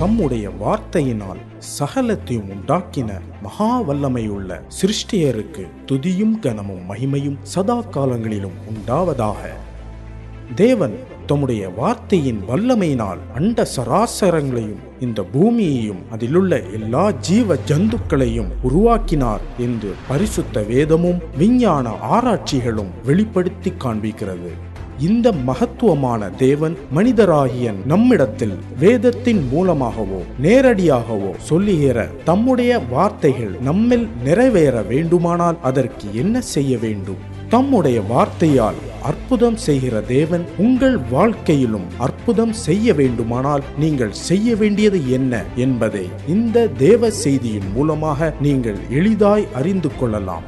தம்முடைய வார்த்தையினால் சகலத்தையும் உண்டாக்கின மகா வல்லமையுள்ள சிருஷ்டியருக்கு துதியும் கனமும் மகிமையும் சதா காலங்களிலும் உண்டாவதாக. தேவன் தம்முடைய வார்த்தையின் வல்லமையினால் அண்ட சராசரங்களையும் இந்த பூமியையும் அதிலுள்ள எல்லா ஜீவ ஜந்துக்களையும் உருவாக்கினார் என்று பரிசுத்த வேதமும் விஞ்ஞான ஆராய்ச்சிகளும் வெளிப்படுத்தி காண்பிக்கிறது. இந்த மகத்துவமான தேவன் மனிதராகிய நம்மிடத்தில் வேதத்தின் மூலமாகவோ நேரடியாகவோ சொல்லுகிற தம்முடைய வார்த்தைகள் நம்மில் நிறைவேற வேண்டுமானால் அதற்கு என்ன செய்ய வேண்டும்? தம்முடைய வார்த்தையால் அற்புதம் செய்கிற தேவன் உங்கள் வாழ்க்கையிலும் அற்புதம் செய்ய வேண்டுமானால் நீங்கள் செய்ய வேண்டியது என்ன என்பதை இந்த தேவ செய்தியின் மூலமாக நீங்கள் எளிதாய் அறிந்து கொள்ளலாம்.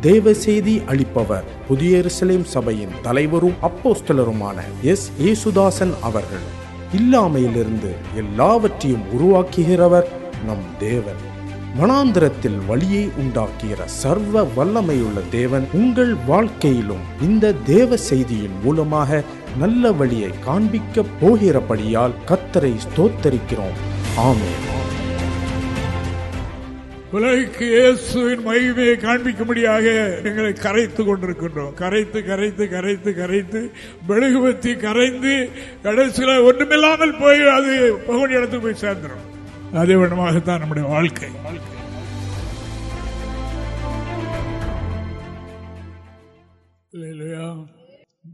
தேவ செய்தி அளிப்பவர் புதிய எருசலேம் சபையின் தலைவரும் அப்போஸ்தலருமான எஸ். ஏசுதாசன் அவர்கள். இல்லாமையிலிருந்து எல்லாவற்றையும் உருவாக்குகிறவர் நம் தேவன். மனாந்திரத்தில் வழியை உண்டாக்குகிற சர்வ வல்லமையுள்ள தேவன் உங்கள் வாழ்க்கையிலும் இந்த தேவ செய்தியின் மூலமாக நல்ல வழியை காண்பிக்க போகிறபடியால் கத்தரை ஸ்தோத்தரிக்கிறோம். ஆமே உலகிற்கு இயேசுவின் மகிமையை காண்பிக்கும்படியாக எங்களை கரைத்து கொண்டிருக்கின்றோம். கரைத்து கரைத்து கரைத்து கரைத்து மெழுகுபத்தி கரைந்து கடைசியில் ஒன்றுமில்லாமல் போய் அது பகுதி இடத்துக்கு போய் சேர்ந்துடும் அதே விதமாகத்தான் நம்முடைய வாழ்க்கை. இல்லையா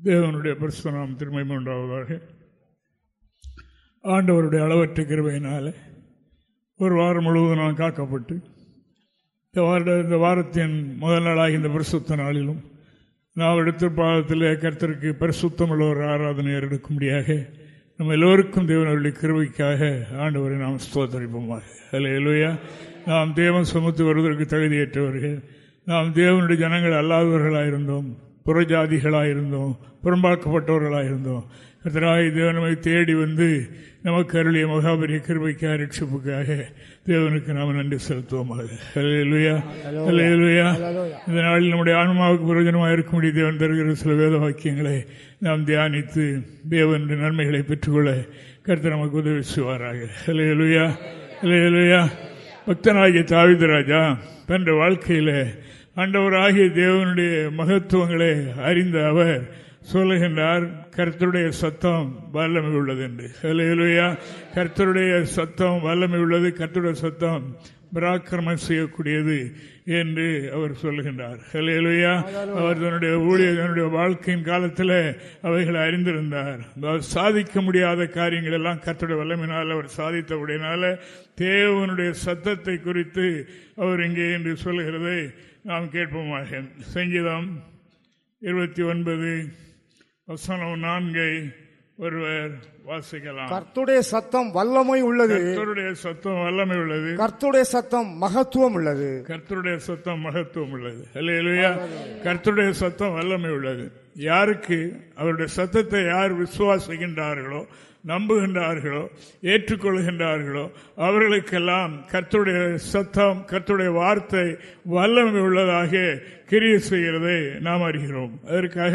தேவனுடைய பிரசனம் திருமை மூன்றாவதாக. ஆண்டவருடைய அளவற்ற கிருபையினாலே ஒரு வாரம் முழுவதும் நான் காக்கப்பட்டு இந்த இந்த வாரத்தின் முதல் நாளாக இந்த பரிசுத்த நாளிலும் நாம் எடுத்த பாதத்தில் கர்த்தருக்கு பரிசுத்தம் உள்ள ஒரு ஆராதனை எடுக்கும்படியாக நம்ம எல்லோருக்கும் தேவனுடைய கிருபைக்காக ஆண்டவரை நாம் ஸ்தோத்தரிப்போமாக. அல்ல எலுயா நாம் தேவன் சுமத்து வருவதற்கு தகுதியற்றவர்கள். நாம் தேவனுடைய ஜனங்கள் அல்லாதவர்களாயிருந்தோம் புறம்பாக்கப்பட்டவர்களாக இருந்தோம் கர்த்தராய் தேவனமை தேடி வந்து நமக்கு அருளிய மகாபரிய கிருபைக்கு ரட்சிப்புக்காக தேவனுக்கு நாம் நன்றி செலுத்துவோமாக. அல்லேலூயா அல்லேலூயா இந்த நாளில் நம்முடைய ஆன்மாவுக்கு பிரயோஜனமாக இருக்கும்படி தேவன் தருகிற சில வேத வாக்கியங்களை நாம் தியானித்து தேவன் நன்மைகளை பெற்றுக்கொள்ள கருத்து நமக்கு உதவி செய்வாராக. ஹலையலுயா அல்லேலூயா பக்தனாகிய தாவிதராஜா தன் வாழ்க்கையில் ஆண்டவராகிய தேவனுடைய மகத்துவங்களை அறிந்த அவர் சொல்லுகின்றார் கர்த்தருடைய சத்தம் வல்லமை உள்ளது என்று. ஹலேலுயா கர்த்தருடைய சத்தம் வல்லமை உள்ளது கர்த்தருடைய சத்தம் பராக்கிரமம் செய்யக்கூடியது என்று அவர் சொல்லுகின்றார். ஹலேலுயா அவர் தன்னுடைய ஊழியர் தன்னுடைய வாழ்க்கையின் காலத்தில் அவைகளை அறிந்திருந்தார். சாதிக்க முடியாத காரியங்கள் எல்லாம் கர்த்தருடைய வல்லமையினால் அவர் சாதித்தபடினால தேவனுடைய சத்தத்தை குறித்து அவர் இங்கே என்று சொல்லுகிறதை நாம் கேட்போமாக. சங்கீதம் இருபத்தி ஒன்பது. வசனம் நான்கை ஒருவர் வாசிக்கலாம். கர்த்துடைய சத்தம் வல்லமை உள்ளது. கர்த்தருடைய சத்தம் வல்லமை உள்ளது. கர்த்துடைய சத்தம் மகத்துவம் உள்ளது. கர்த்தருடைய சத்தம் மகத்துவம் உள்ளது. அல்லையா கர்த்தருடைய சத்தம் வல்லமை உள்ளது. யாருக்கு அவருடைய சத்தத்தை யார் விசுவாசிக்கின்றார்களோ நம்புகின்றார்களோ ஏற்றுக்கொள்கின்றார்களோ அவர்களுக்கெல்லாம் கர்த்துடைய சத்தம் கர்த்துடைய வார்த்தை வல்லமை உள்ளதாக கிரிய செய்கிறதை நாம் அறிகிறோம். அதற்காக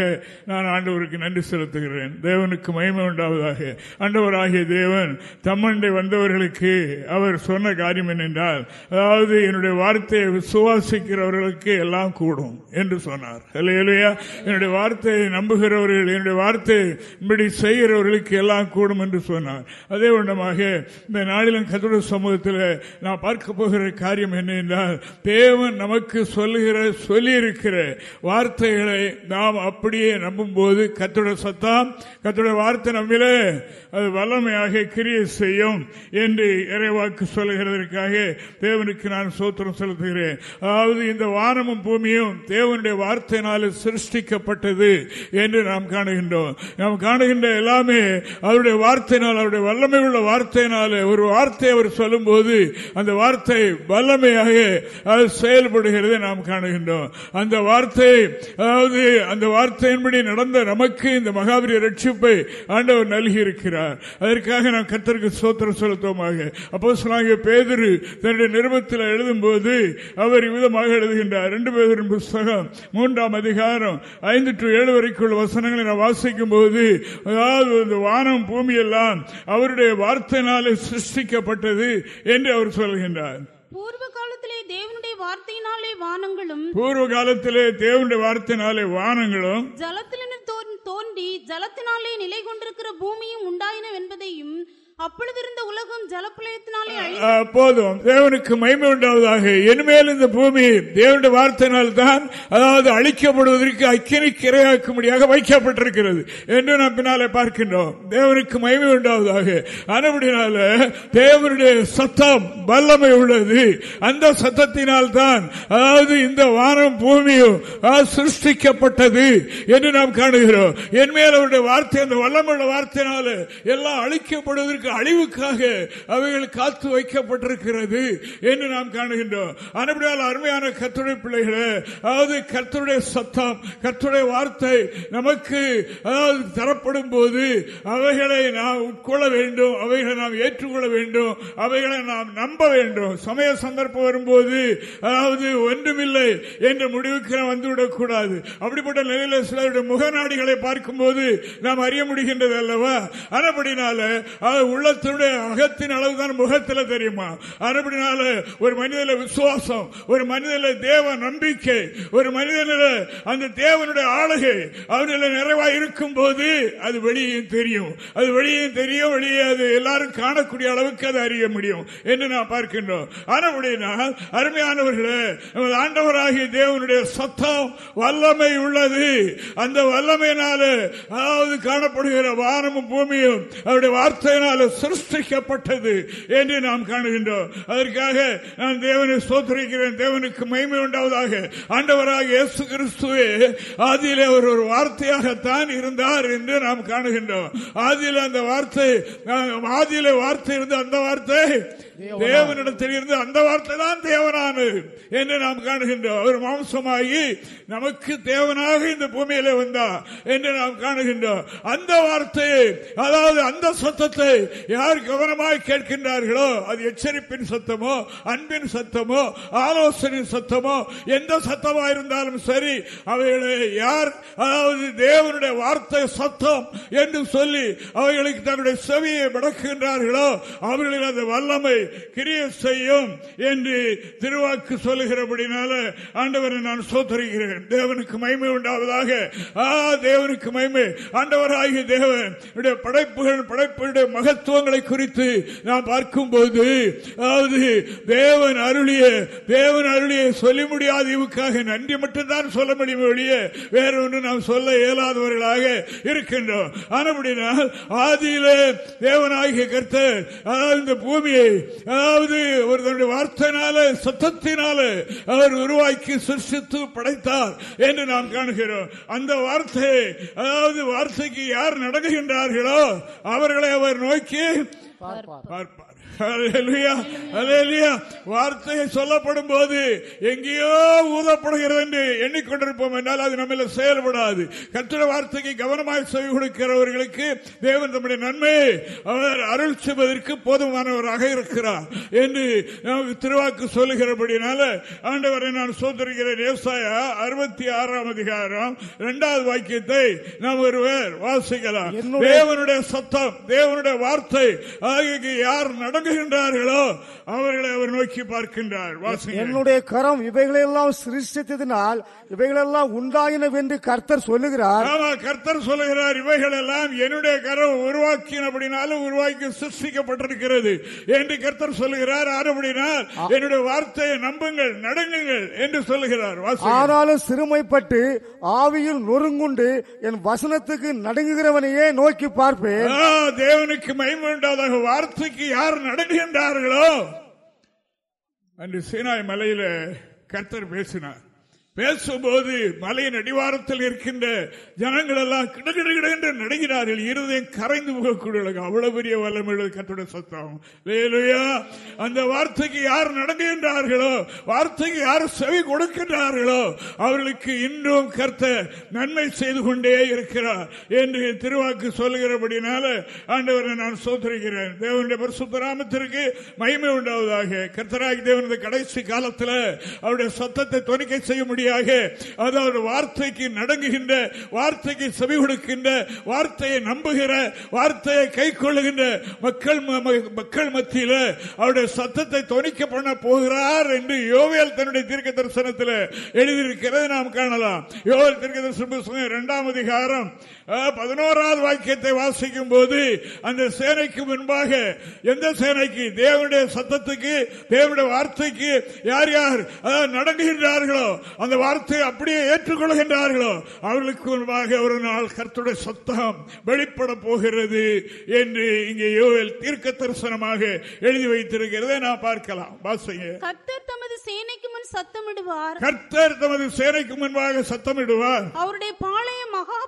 நான் ஆண்டவருக்கு நன்றி செலுத்துகிறேன். தேவனுக்கு மகிமை உண்டாவதாக. ஆண்டவராகிய தேவன் தம்மண்டை வந்தவர்களுக்கு அவர் சொன்ன காரியம் என்னென்றால் அதாவது என்னுடைய வார்த்தையை விசுவாசிக்கிறவர்களுக்கு எல்லாம் கூடும் என்று சொன்னார். இல்லையா என்னுடைய வார்த்தையை நம்புகிறவர்கள் என்னுடைய வார்த்தை இப்படி செய்கிறவர்களுக்கு எல்லாம் கூடும் என்று சொன்னார். அதே வண்ணமாக இந்த நாளிலும் கத்தோட சமூகத்தில் நான் பார்க்க போகிற காரியம் என்ன என்றால் தேவன் நமக்கு சொல்லுகிற சொல்லியிருக்கிற வார்த்தைகளை நாம் அப்படியே நம்பும் போது கத்தோட சத்தம் கத்தோட வார்த்தை நம்பிலே அது வல்லமையாக கிரிய செய்யும் என்று இறைவாக்கு சொல்லுகிறதற்காக தேவனுக்கு நான் சோத்திரம் செலுத்துகிறேன். அதாவது இந்த வானமும் பூமியும் தேவனுடைய வார்த்தையினால சிருஷ்டிக்கப்பட்டது என்று நாம் காணுகின்றோம். நாம் காணுகின்ற எல்லாமே அவருடைய வார்த்தையினால் அவருடைய வல்லமை உள்ள வார்த்தையினால ஒரு வார்த்தை அவர் சொல்லும் போது அந்த வார்த்தை வல்லமையாக அது செயல்படுகிறதை நாம் காணுகின்றோம். அந்த வார்த்தை அதாவது அந்த வார்த்தையின்படி நடந்த நமக்கு இந்த மகாபரிய ரட்சிப்பை ஆண்டவர் நல்கி இருக்கிறார் அதற்காக நாம் கத்தருக்கு சோத்திரம் செலுத்துவோமாக. அப்போ சொன்னாங்க பேதரு தன்னுடைய நிருபத்தில் எழுதும் போது அவர் விதமாக எழுதுகின்றார். ரெண்டு பேரின் புஸ்தகம் மூன்றாம் அதிகாரம் ஐந்து டு ஏழு வரைக்குள்ள வசனங்களை நான் வாசிக்கும் போது அதாவது இந்த வானம் பூமி எல்லாம் அவருடைய வார்த்தையினாலே சிருஷ்டிக்கப்பட்டது என்று அவர் சொல்கின்றார். பூர்வ காலத்திலே தேவனுடைய வார்த்தையினாலே வானங்களும் பூர்வ காலத்திலே தேவனுடைய வார்த்தையினாலே வானங்களும் ஜலத்திலிருந்து தோன்- தோன்றி ஜலத்தினாலே நிலை கொண்டிருக்கிற பூமியும் உண்டாயின என்பதையும் அப்பொழுது இருந்த உலகம் போதும். தேவனுக்கு மகிமை உண்டாவதாக. இனிமேல் இந்த பூமி தேவனுடைய வார்த்தையினால் தான் அதாவது அழிக்கப்படுவதற்கு அக்கினி கிரையாக்கும்படியாக வைக்கப்பட்டிருக்கிறது என்று நாம் பின்னாலே பார்க்கின்றோம். தேவனுக்கு மகிமை உண்டாவதாக. அதுபடினால தேவனுடைய சத்தம் வல்லமை உள்ளது. அந்த சத்தத்தினால் தான் அதாவது இந்த வானம் பூமியும் சிருஷ்டிக்கப்பட்டது என்று நாம் காணுகிறோம். என்மேல் அவருடைய வார்த்தை அந்த வல்லமுள்ள வார்த்தையினால எல்லாம் அழிக்கப்படுவதற்கு அழிவுக்காக அவைகள் காத்து வைக்கப்பட்டிருக்கிறது என்று நாம் காணுகின்றோம். அனைபடியால் அருமையான கத்துடைய பிள்ளைகளே அதாவது கர்த்தருடைய சத்தம் கர்த்தருடைய வார்த்தை நமக்கு அதாவது தரப்படும் போது அவைகளை நாம் உட்கொள்ள வேண்டும் அவைகளை நாம் ஏற்றுக்கொள்ள வேண்டும் அவைகளை நாம் நம்ப வேண்டும். சமய சந்தர்ப்பம் வரும்போது அதாவது ஒன்றுமில்லை என்ற முடிவுக்கு நாம் வந்துவிடக் அப்படிப்பட்ட நிலையில சிலருடைய முகநாடிகளை பார்க்கும்போது நாம் அறிய முடிகின்றது அல்லவா? அதுபடினால உள்ளத்தினுடைய அகத்தின் அளவுதான் முகத்தில் தெரியுமா? அதுபடினால ஒரு மனிதன விசுவாசம் ஒரு மனிதன தேவ நம்பிக்கை ஒரு மனிதன அந்த தேவனுடைய ஆளுகை அவனில் நிறைவாக இருக்கும் போது அது வெளியும் தெரியும். அது வெளியும் தெரியும் வெளியே அது எல்லாரும் காணக்கூடிய அளவுக்கு அதை அறிய முடியும் என்று நான் பார்க்கின்றோம். ஆனபடினால் அருமையானவர்களே நமது ஆண்டவராகிய தேவனுடைய சத்தம் வல்லமை உள்ளது. அந்த வல்லமையினால அதாவது காணப்படுகிற வானமும் பூமியும் அவருடைய வார்த்தையினால சிருஷ்டிக்கப்பட்டது என்று நாம் காணுகின்றோம். அதற்காக நான் தேவனை சோதரிக்கிறேன் தேவனுக்கு மகிமை உண்டாவதாக. ஆண்டவராக இயேசு கிறிஸ்துவே ஆதியிலே அவர் ஒரு வார்த்தையாகத்தான் இருந்தார் என்று நாம் காணுகின்றோம். ஆதியில அந்த வார்த்தை ஆதியிலே வார்த்தை இருந்த அந்த வார்த்தை தேவனிடத்தில் இருந்து அந்த வார்த்தை தான் தேவனானது என்று நாம் காணுகின்றோம். அவர் மாம்சமாகி நமக்கு தேவனாக இந்த பூமியில வந்தார் என்று நாம் காணுகின்றோம். அந்த வார்த்தையை அதாவது அந்த சத்தத்தை யார் கவனமாய் கேட்கின்றார்களோ அது எச்சரிப்பின் சத்தமோ அன்பின் சத்தமோ ஆலோசனை சத்தமோ எந்த சத்தமா இருந்தாலும் சரி அவைகளை யார் அதாவது தேவனுடைய வார்த்தை சத்தம் என்று சொல்லி அவைகளுக்கு தன்னுடைய செவியை விளக்குகின்றார்களோ அவர்களின் அந்த வல்லமை கிரிய செய்யும் என்று திருவாக்கு சொல்லுகிறபடினால ஆண்டவரை நான் சோத்தரிக்கிறேன் தேவனுக்கு மய்மை உண்டாவதாக. ஆ தேவனுக்கு மய்மை ஆண்டவராகிய தேவன் உடைய படைப்புகள் படைப்புடைய தத்துவங்களை குறித்து நாம் பார்க்கும்போது அதாவது தேவன் அருளிய தேவன் அருளிய சொல்லி முடியாத இவுக்காக நன்றி மட்டும்தான் சொல்ல முடியும் ஒழிய வேற ஒன்று நாம் சொல்ல இயலாதவர்களாக இருக்கின்றோம். ஆனபடினால் ஆதியிலே தேவனாகிய கர்த்தர் அதாவது இந்த பூமியை அதாவது ஒரு வார்த்தையினால சத்தத்தினால அவர் உருவாக்கி சிருஷ்டித்து படைத்தார் என்று நாம் காணுகிறோம். அந்த வார்த்தை அதாவது வார்த்தைக்கு யார் நடக்குகின்றார்களோ அவர்களை அவர் நோக்கி que அல்லேலூயா, அல்லேலூயா. வார்த்தை சொல்லப்படும் போது எங்கேயோ ஊதப்படுகிறது என்று எண்ணிக்கொண்டிருப்போம் என்றால் அது நம்மள செயல்படாது. கத்திர வார்த்தைக்கு கவனமாய் செவி கொடுக்கிறவர்களுக்கு தேவன் தம்முடைய நன்மையை அவர் அருள் செய்வதற்கு போதுமானவராக இருக்கிறார் என்று திருவாக்கு சொல்லுகிறபடினால ஆண்டவரை நான் சோதரிக்கிறேன். விவசாய அறுபத்தி ஆறாம் அதிகாரம் இரண்டாவது வாக்கியத்தை நாம் ஒருவர் வாசிக்கலாம். தேவனுடைய சத்தம் தேவனுடைய வார்த்தை ஆகிய யார் நடங்குகின்றார்களோ அவர்களை அவர் நோக்கி பார்க்கின்றார். என்னுடைய கரம் இவைகளெல்லாம் சிருஷ்டித்ததினால் இவைகளெல்லாம் உண்டாயினவென்று கர்த்தர் சொல்லுகிறார். ஆமா கர்த்தர் சொல்லுகிறார் இவைகள் எல்லாம் என்னுடைய கரம் உருவாக்கினபடினாலும் உருவாக்கி சிருஷ்டிக்கப்பட்டிருக்கிறது என்று கர்த்தர் சொல்லுகிறார். ஆனபடினால் என்னுடைய வார்த்தையை நம்புங்கள் நடங்குங்கள் என்று சொல்லுகிறார். ஆனாலும் சிறுமைப்பட்டு ஆவியில் நொறுங்குண்டு என் வசனத்துக்கு நடுங்குகிறவனையே நோக்கி பார்ப்பேன். தேவனுக்கு மகிமை உண்டாதாக வார்த்தைக்கு யார் நடங்குகின்றார்களோ அன்று சீனாய் மலையில கர்த்தர் பேசினார். பேசும்போது மலையின் அடிவாரத்தில் இருக்கின்ற ஜனங்கள் எல்லாம் கிடகிட என்று நடுகிறார்கள் இருதயம் கரைந்து போகக்கூடிய அவ்வளவு பெரிய வல்லமை கட்டுடைய சத்தம். லேலுயா அந்த வார்த்தைக்கு யார் நடங்குகின்றார்களோ வார்த்தைக்கு யார் செவி கொடுக்கின்றார்களோ அவர்களுக்கு இன்றும் கர்த்த நன்மை செய்து கொண்டே இருக்கிறார் என்று திருவாக்கு சொல்லுகிறபடினால ஆண்டவரை நான் சோதரிக்கிறேன். தேவனுடைய பரிசுத்தராமத்திற்கு மகிமை உண்டாவதாக. கர்த்தராகி தேவனது கடைசி காலத்தில் அவருடைய சத்தத்தை துணிக்கை செய்ய முடியாது அதாவது வார்த்தைக்கு நடங்குகின்ற வார்த்தைக்கு செவி கொடுக்கின்ற வார்த்தையை நம்புகிற வார்த்தையை கை கொள்ளுகின்ற மக்கள் மக்கள் மத்தியில் அவருடைய சத்தத்தை துணிக்க பண்ண போகிறார் என்று யோவேல் தன்னுடைய தீர்க்க தரிசனத்தில் எழுதியிருக்கிறது நாம் காணலாம். யோவேல் தீர்க்க தரிசனம் இரண்டாம் அதிகாரம் பதினோராவது வாக்கியத்தை வாசிக்கும் போது அந்த சேனைக்கு முன்பாக எந்த சேனைக்கு? தேவனுடைய சத்தத்துக்கு தேவனுடைய வார்த்தைக்கு யார் யார் நடங்குகின்றார்களோ அந்த வார்த்தையை அப்படியே ஏற்றுக்கொள்கின்றார்களோ அவர்களுக்கு முன்பாக ஒரு நாள் கருத்துடைய சத்தம் வெளிப்பட போகிறது என்று இங்கே யோவேல் தீர்க்க தரிசனமாக எழுதி வைத்திருக்கிறதை நாம் பார்க்கலாம். வாசிங்க. கர்த்தர் தமது சேனைக்கு முன் சத்தமிடுவார். கர்த்தர் தமது சேனைக்கு முன்பாக சத்தமிடுவார். அவருடைய பாளையம் மகா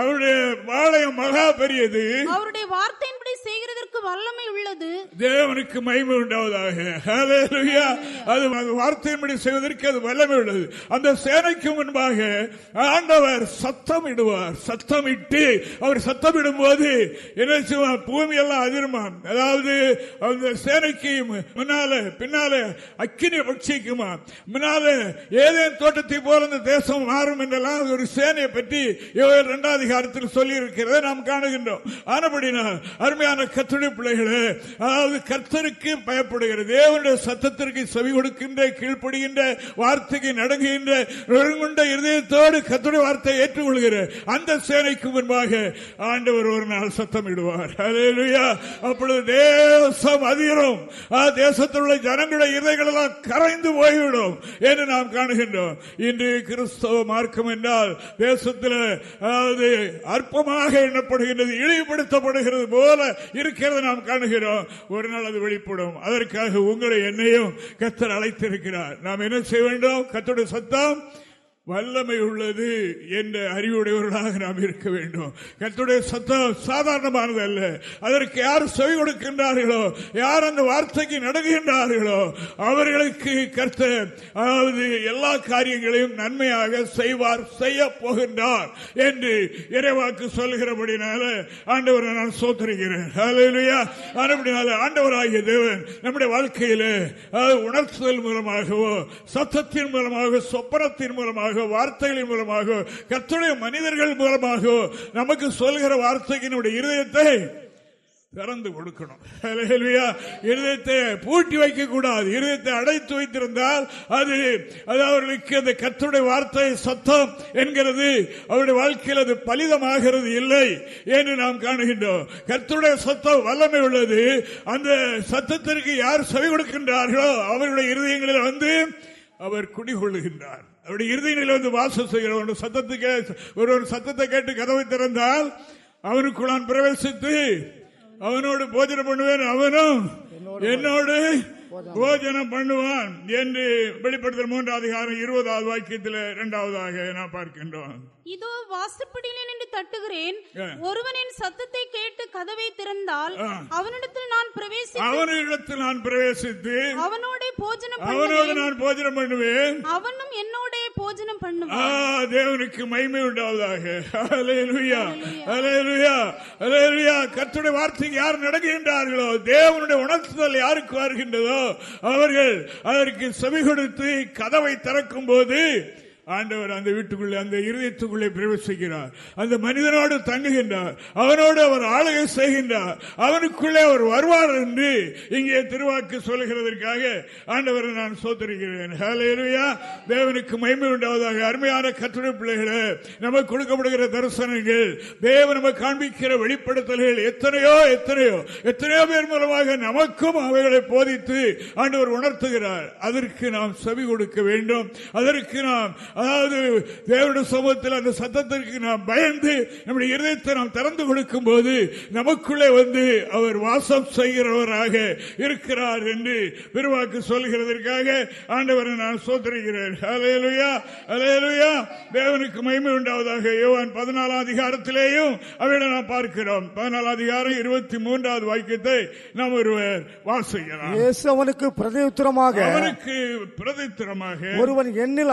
அவருடைய பாளையம் மகா பெரியது. அவருடைய வார்த்தையின்படி செய்கிறதற்கு வல்லமை உள்ளது. தேவனுக்கு மகிமை உண்டாவதாக. அது வார்த்தையின்படி செய்வதற்கு அது வல்லமை உள்ளது. அந்த சேனைக்கு முன்பாக ஆண்டவர் சத்தமிடுவார். சத்தமிட்டு அவர் சத்தமிடும் போது என்ன செய்வார்? பூமி எல்லாம் அதிர்மாம். அதாவது அந்த சேனைக்கு முன்னால பின்னால அக்கினி பட்சிக்குமா முன்னால ஏதேன் தோட்டத்தை போல இந்த தேசம் மாறும் என்றெல்லாம் ஒரு சேனையை பற்றி இரண்டாவது அதிகாரத்தில் சொல்லி இருக்கிறதை நாம் காணுகின்றோம். ஆனபடினால் அருமையான கத்துடைய தேவனுடைய பிள்ளைகளே அதாவது கர்த்தருக்கு பயப்படுகிற தேவனுடைய சத்தத்திற்கு செவி கொடுக்கின்ற கீழ்ப்படுகின்ற வார்த்தைக்கு நடங்குகின்ற நொறுங்குண்ட இருதயத்தோடு கத்துடைய வார்த்தையை ஏற்றுக்கொள்கிற அந்த சேனைக்கு முன்பாக ஆண்டவர் ஒரு நாள் சத்தம் இடுவார் அப்பொழுது தேசம் அதிரும். தேசத்தில் உள்ள ஜனங்களுடைய இருதைகள் எல்லாம் கரைந்து போய்விடும் என்று நாம் காணுகின்றோம். இன்று கிறிஸ்தவ மார்க்கம் என்றால் தேசத்தில் அதாவது அற்பமாக எண்ணப்படுகின்றது இழிவுபடுத்தப்படுகிறது போல இருக்கிறது நாம் காணுகிறோம். ஒரு நாள் அது வெளிப்படும். அதற்காக உங்களை என்னையும் கத்தர் அழைத்திருக்கிறார். நாம் என்ன செய்ய வேண்டும்? கத்தோட சத்தம் வல்லமை உள்ளது என்ற அறிவுடையவர்களாக நாம் இருக்க வேண்டும். கத்துடைய சத்தம் சாதாரணமானது அல்ல. அதற்கு யார் செவி கொடுக்கின்றார்களோ யார் அந்த வார்த்தைக்கு நடங்குகின்றார்களோ அவர்களுக்கு கர்த்த அதாவது எல்லா காரியங்களையும் நன்மையாக செய்வார் செய்ய போகின்றார் என்று இறைவாக்கு சொல்கிறபடினால ஆண்டவரை நான் சோத்தரிக்கிறேன். ஆண்டவராகிய தேவன் நம்முடைய வாழ்க்கையில உணர்த்துதல் மூலமாகவோ சத்தத்தின் மூலமாக சொப்பனத்தின் மூலமாக மூலமாக வார்த்தைகளின் மூலமாக கத்துடைய மனிதர்கள் மூலமாக நமக்கு சொல்கிற வார்த்தைக்கு நம்முடைய இருதயத்தை திறந்து கொடுக்கணும். இருதயத்தை பூட்டி வைக்க கூடாது இருதயத்தை அடைத்து வைத்திருந்தால் அது அது அவர்களுக்கு அந்த கத்துடைய வார்த்தை சத்தம் என்கிறது. அவருடைய வாழ்க்கையில் அது பலிதமாகிறது இல்லை என்று நாம் காணுகின்றோம். கத்துடைய சத்தம் வல்லமை உள்ளது. அந்த சத்தத்திற்கு யார் செவி கொடுக்கின்றார்களோ அவருடைய இருதயங்களில் வந்து அவர் குடிகொள்ளுகின்றார். அவருடைய இறுதியில் வந்து வாசம் செய்கிற சத்தத்துக்கு ஒரு சத்தத்தை கேட்டு கதவை திறந்தால் அவனுக்குள்ளான் பிரவேசித்து அவனோடு போஜனம் பண்ணுவேன். அவனும் என்னோடு போஜனம் பண்ணுவான் என்று வெளிப்படுத்தல் மூன்றாவது அதிகாரம் இருபதாவது வாக்கியத்தில் இரண்டாவதாக நான் பார்க்கின்றோம். இதோ வாசப்படியிலே நின்று தட்டுகிறேன். ஒருவனின் சத்தத்தை கேட்டு கதவை திறந்தால் அவனிடத்தில் நான் பிரவேசி அவனிடத்தில் நான் பிரவேசித்து அவனோட போஜனம் அவனோடு நான் போஜனம் பண்ணுவேன். அவனும் என்னோட போஜனம் பண்ணுவான். தேவனுக்கு மகிமை உண்டாவதாக. கத்துடைய வார்த்தைக்கு யார் நடக்கின்றார்களோ தேவனுடைய உணர்த்துதல் யாருக்கு வருகின்றதோ அவர்கள் அதற்கு செவி கொடுத்து கதவை திறக்கும் போது ஆண்டவர் அந்த வீட்டுக்குள்ளே அந்த இருதயத்துக்குள்ளே பிரவேசிக்கிறார். அந்த மனிதனோடு தங்குகின்றார். அவனோடு அவர் ஆளுகை செய்கின்றார். அவனுக்குள்ளே அவர் வருவார் என்று இங்கே திருவாக்கு சொல்லுகிறதற்காக ஆண்டவரை நான் சோத்தரிக்கிறேன் தேவனுக்கு மைமை உண்டாவதாக. அருமையான கற்றுரை பிள்ளைகளை நமக்கு கொடுக்கப்படுகிற தரிசனங்கள் தேவன் நமக்கு காண்பிக்கிற வெளிப்படுத்தல்கள் எத்தனையோ எத்தனையோ எத்தனையோ பேர் மூலமாக நமக்கும் அவைகளை போதித்து ஆண்டவர் உணர்த்துகிறார். அதற்கு நாம் செவி கொடுக்க வேண்டும். அதற்கு நாம் அதாவது தேவனுடைய சமூகத்தில் அந்த சத்தத்திற்கு நாம் பயந்து நம்முடைய இருதயத்தை நாம் திறந்து கொடுக்கும் போது நமக்குள்ளே வந்து அவர் வாசம் செய்கிறவராக இருக்கிறார் என்று பெருவாக்கு சொல்கிறதற்காக ஆண்டவரை நான் சோதரிகிறேன் அலையலுயா அலையலுயா தேவனுக்கு மகிமை உண்டாவதாக. யோவான் பதினாலாம் அதிகாரத்திலேயும் அவரிடம் நாம் பார்க்கிறோம். பதினாலாம் அதிகாரம் இருபத்தி மூன்றாவது வாக்கியத்தை நாம் ஒருவர் வாசிக்கலாம். அவனுக்கு பிரதியுத்தரமாக அவனுக்கு பிரதித்திரமாக ஒருவன் என்னில்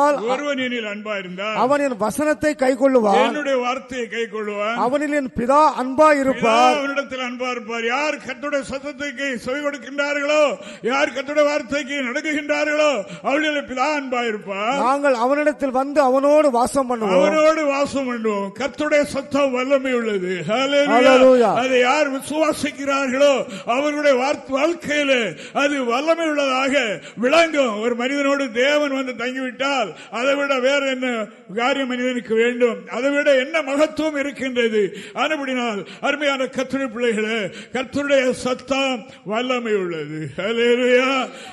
அன்பாயிருந்தால் ஒருவன் எனில் அன்பா இருந்தால் அவன் என் வசனத்தை கைக்கொள்ளுவான். என்னுடைய வார்த்தையை கை கொள்வான் அவனில் என் பிதா அன்பாயிருப்பார் அவனிடத்தில் அன்பா இருப்பார். யார் கத்துடைய சத்தத்துக்கு செவி கொடுக்கின்றார்களோ யார் கத்துடைய வார்த்தைக்கு நடக்குகின்றார்களோ அவர்களில் பிதா அன்பா இருப்பார். நாங்கள் அவனிடத்தில் வந்து அவனோடு வாசம் பண்ணுவோம். அவனோடு வாசம் பண்ணுவோம். கத்துடைய சத்தம் வல்லமை உள்ளது. அதை யார் விசுவாசிக்கிறார்களோ அவர்களுடைய வார்த்தை- வாழ்க்கையில அது வல்லமை உள்ளதாக விளங்கும். ஒரு மனிதனோடு தேவன் வந்து தங்கிவிட்டால் அதை விட வேற என்ன காரியம் மனிதனுக்கு வேண்டும்? அதை விட என்ன மகத்துவம் இருக்கின்றது? அதுபடினால் அருமையான கத்துரை பிள்ளைகளே கத்துடைய சத்தம் வல்லமை உள்ளது.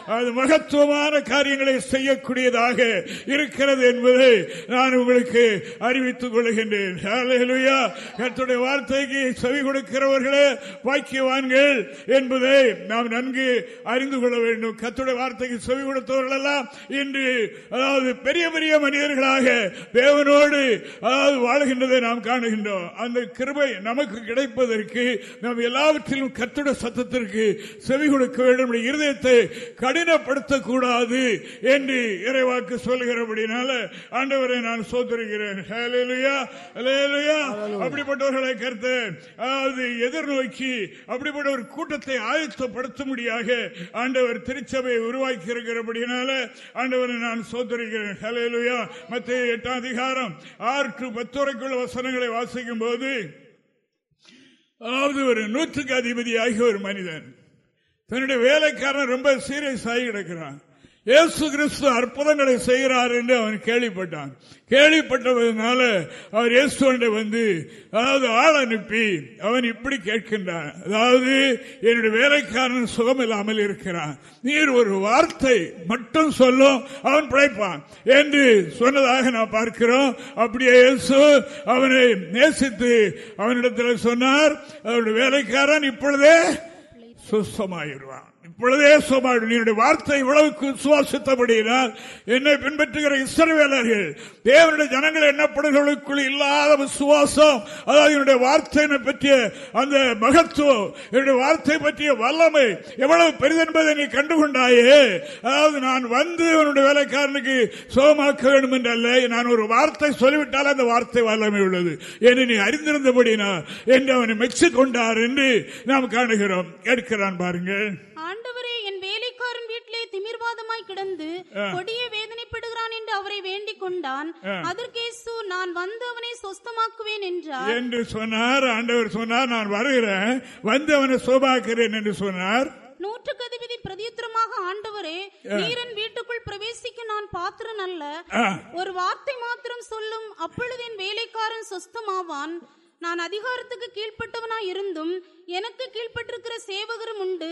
அது மகத்துவமான காரியங்களை செய்யக்கூடியதாக இருக்கிறது என்பதை நான் உங்களுக்கு அறிவித்துக் கொள்கின்றேன். ஹalleluya. வார்த்தைக்கு செவி கொடுக்கிறவர்களே பாக்கியவான்கள் என்பதை நாம் நன்கு அறிந்து கொள்ள வேண்டும். கத்துடைய வார்த்தைக்கு செவி கொடுத்தவர்கள் எல்லாம் இன்று அதாவது பெரிய பெரிய மனிதர்களாக தேவனோடு அதாவது வாழ்கின்றதை நாம் காணுகின்றோம். அந்த கிருபை நமக்கு கிடைப்பதற்கு நாம் எல்லாவற்றிலும் கர்த்தருடைய சத்தத்திற்கு செவி கொடுக்க வேண்டும். இருதயத்தை கடினப்படுத்தக்கூடாது என்று இறைவாக்கு சொல்கிறபடினால ஆண்டவரை நான் சோதரிக்கிறேன். அப்படிப்பட்டவர்களை கருத்து அதாவது எதிர்நோக்கி அப்படிப்பட்ட ஒரு கூட்டத்தை ஆயத்தப்படுத்தும்படியாக ஆண்டவர் திருச்சபையை உருவாக்கி இருக்கிறபடினால ஆண்டவரை நான் சோதரிக்கிறேன் ஹலேலுயா மத்திய எட்டாம் அதிகாரம். ஆறு டு வசனங்களை வாசிக்கும் போது அதாவது ஒரு நூற்றுக்கு அதிபதியாகிய ஒரு மனிதன் தன்னுடைய வேலைக்காரன் ரொம்ப சீரியஸ் ஆகி கிடக்கிறான். இயேசு கிறிஸ்து அற்புதங்களை செய்கிறார் என்று அவன் கேள்விப்பட்டான். கேள்விப்பட்டதுனால அவர் இயேசுவண்டை வந்து அதாவது ஆள் அனுப்பி அவன் இப்படி கேட்கின்றான். அதாவது என்னுடைய வேலைக்காரன் சுகம் இல்லாமல் இருக்கிறான். நீர் ஒரு வார்த்தை மட்டும் சொல்லும் அவன் பிழைப்பான். என்று சொன்னதாக நான் பார்க்கிறோம். அப்படியே இயேசு அவனை நேசித்து அவனிடத்தில் சொன்னார் அவருடைய வேலைக்காரன் இப்பொழுதே சுஸ்தமாயிருவான் இப்பொழுதே சுமாடு நீருடைய வார்த்தை இவ்வளவுக்கு சுவாசித்தபடியினால் என்னை பின்பற்றுகிற இஸ்ரவேலர்கள் தேவனுடைய ஜனங்கள் எண்ணப்படுகளுக்குள் இல்லாத விசுவாசம் அதாவது என்னுடைய வார்த்தையினை பற்றிய அந்த மகத்துவம் என்னுடைய வார்த்தை பற்றிய வல்லமை எவ்வளவு பெரிதென்பதை நீ கண்டுகொண்டாயே. அதாவது நான் வந்து என்னுடைய வேலைக்காரனுக்கு சுகமாக்க வேண்டும் என்றல்ல. நான் ஒரு வார்த்தை சொல்லிவிட்டால் அந்த வார்த்தை வல்லமை உள்ளது. என்று நீ அறிந்திருந்தபடினா என்று அவனை மெச்சிக்கொண்டார் என்று நாம் காணுகிறோம். கேட்கிறான் பாருங்கள். ஆண்டவரே என் வேலைக்காரன் வீட்டிலே திமிர்வாதமாய் கிடந்து கொடிய வேதனைப்படுகிறான் என்று அவரை வேண்டிக் கொண்டான். அதற்கேசு நான் வந்து அவனை சொஸ்தமாக்குவேன் என்றார். என்று சொன்னார். ஆண்டவர் சொன்னார் நான் வருகிறேன் வந்து அவனை சோபாக்கிறேன் என்று சொன்னார். நூற்றுக்கு அதிபதி பிரதியுத்தரமாக ஆண்டவரே நீரன் வீட்டுக்குள் பிரவேசிக்க நான் பாத்திரன் அல்ல. ஒரு வார்த்தை மாத்திரம் சொல்லும். அப்பொழுது என் வேலைக்காரன் சொஸ்தமாவான். நான் அதிகாரத்துக்கு கீழ்ப்பட்டவனாய் இருந்தும் எனக்கு கீழ்ப்பட்டிருக்கிற சேவகரும் உண்டு.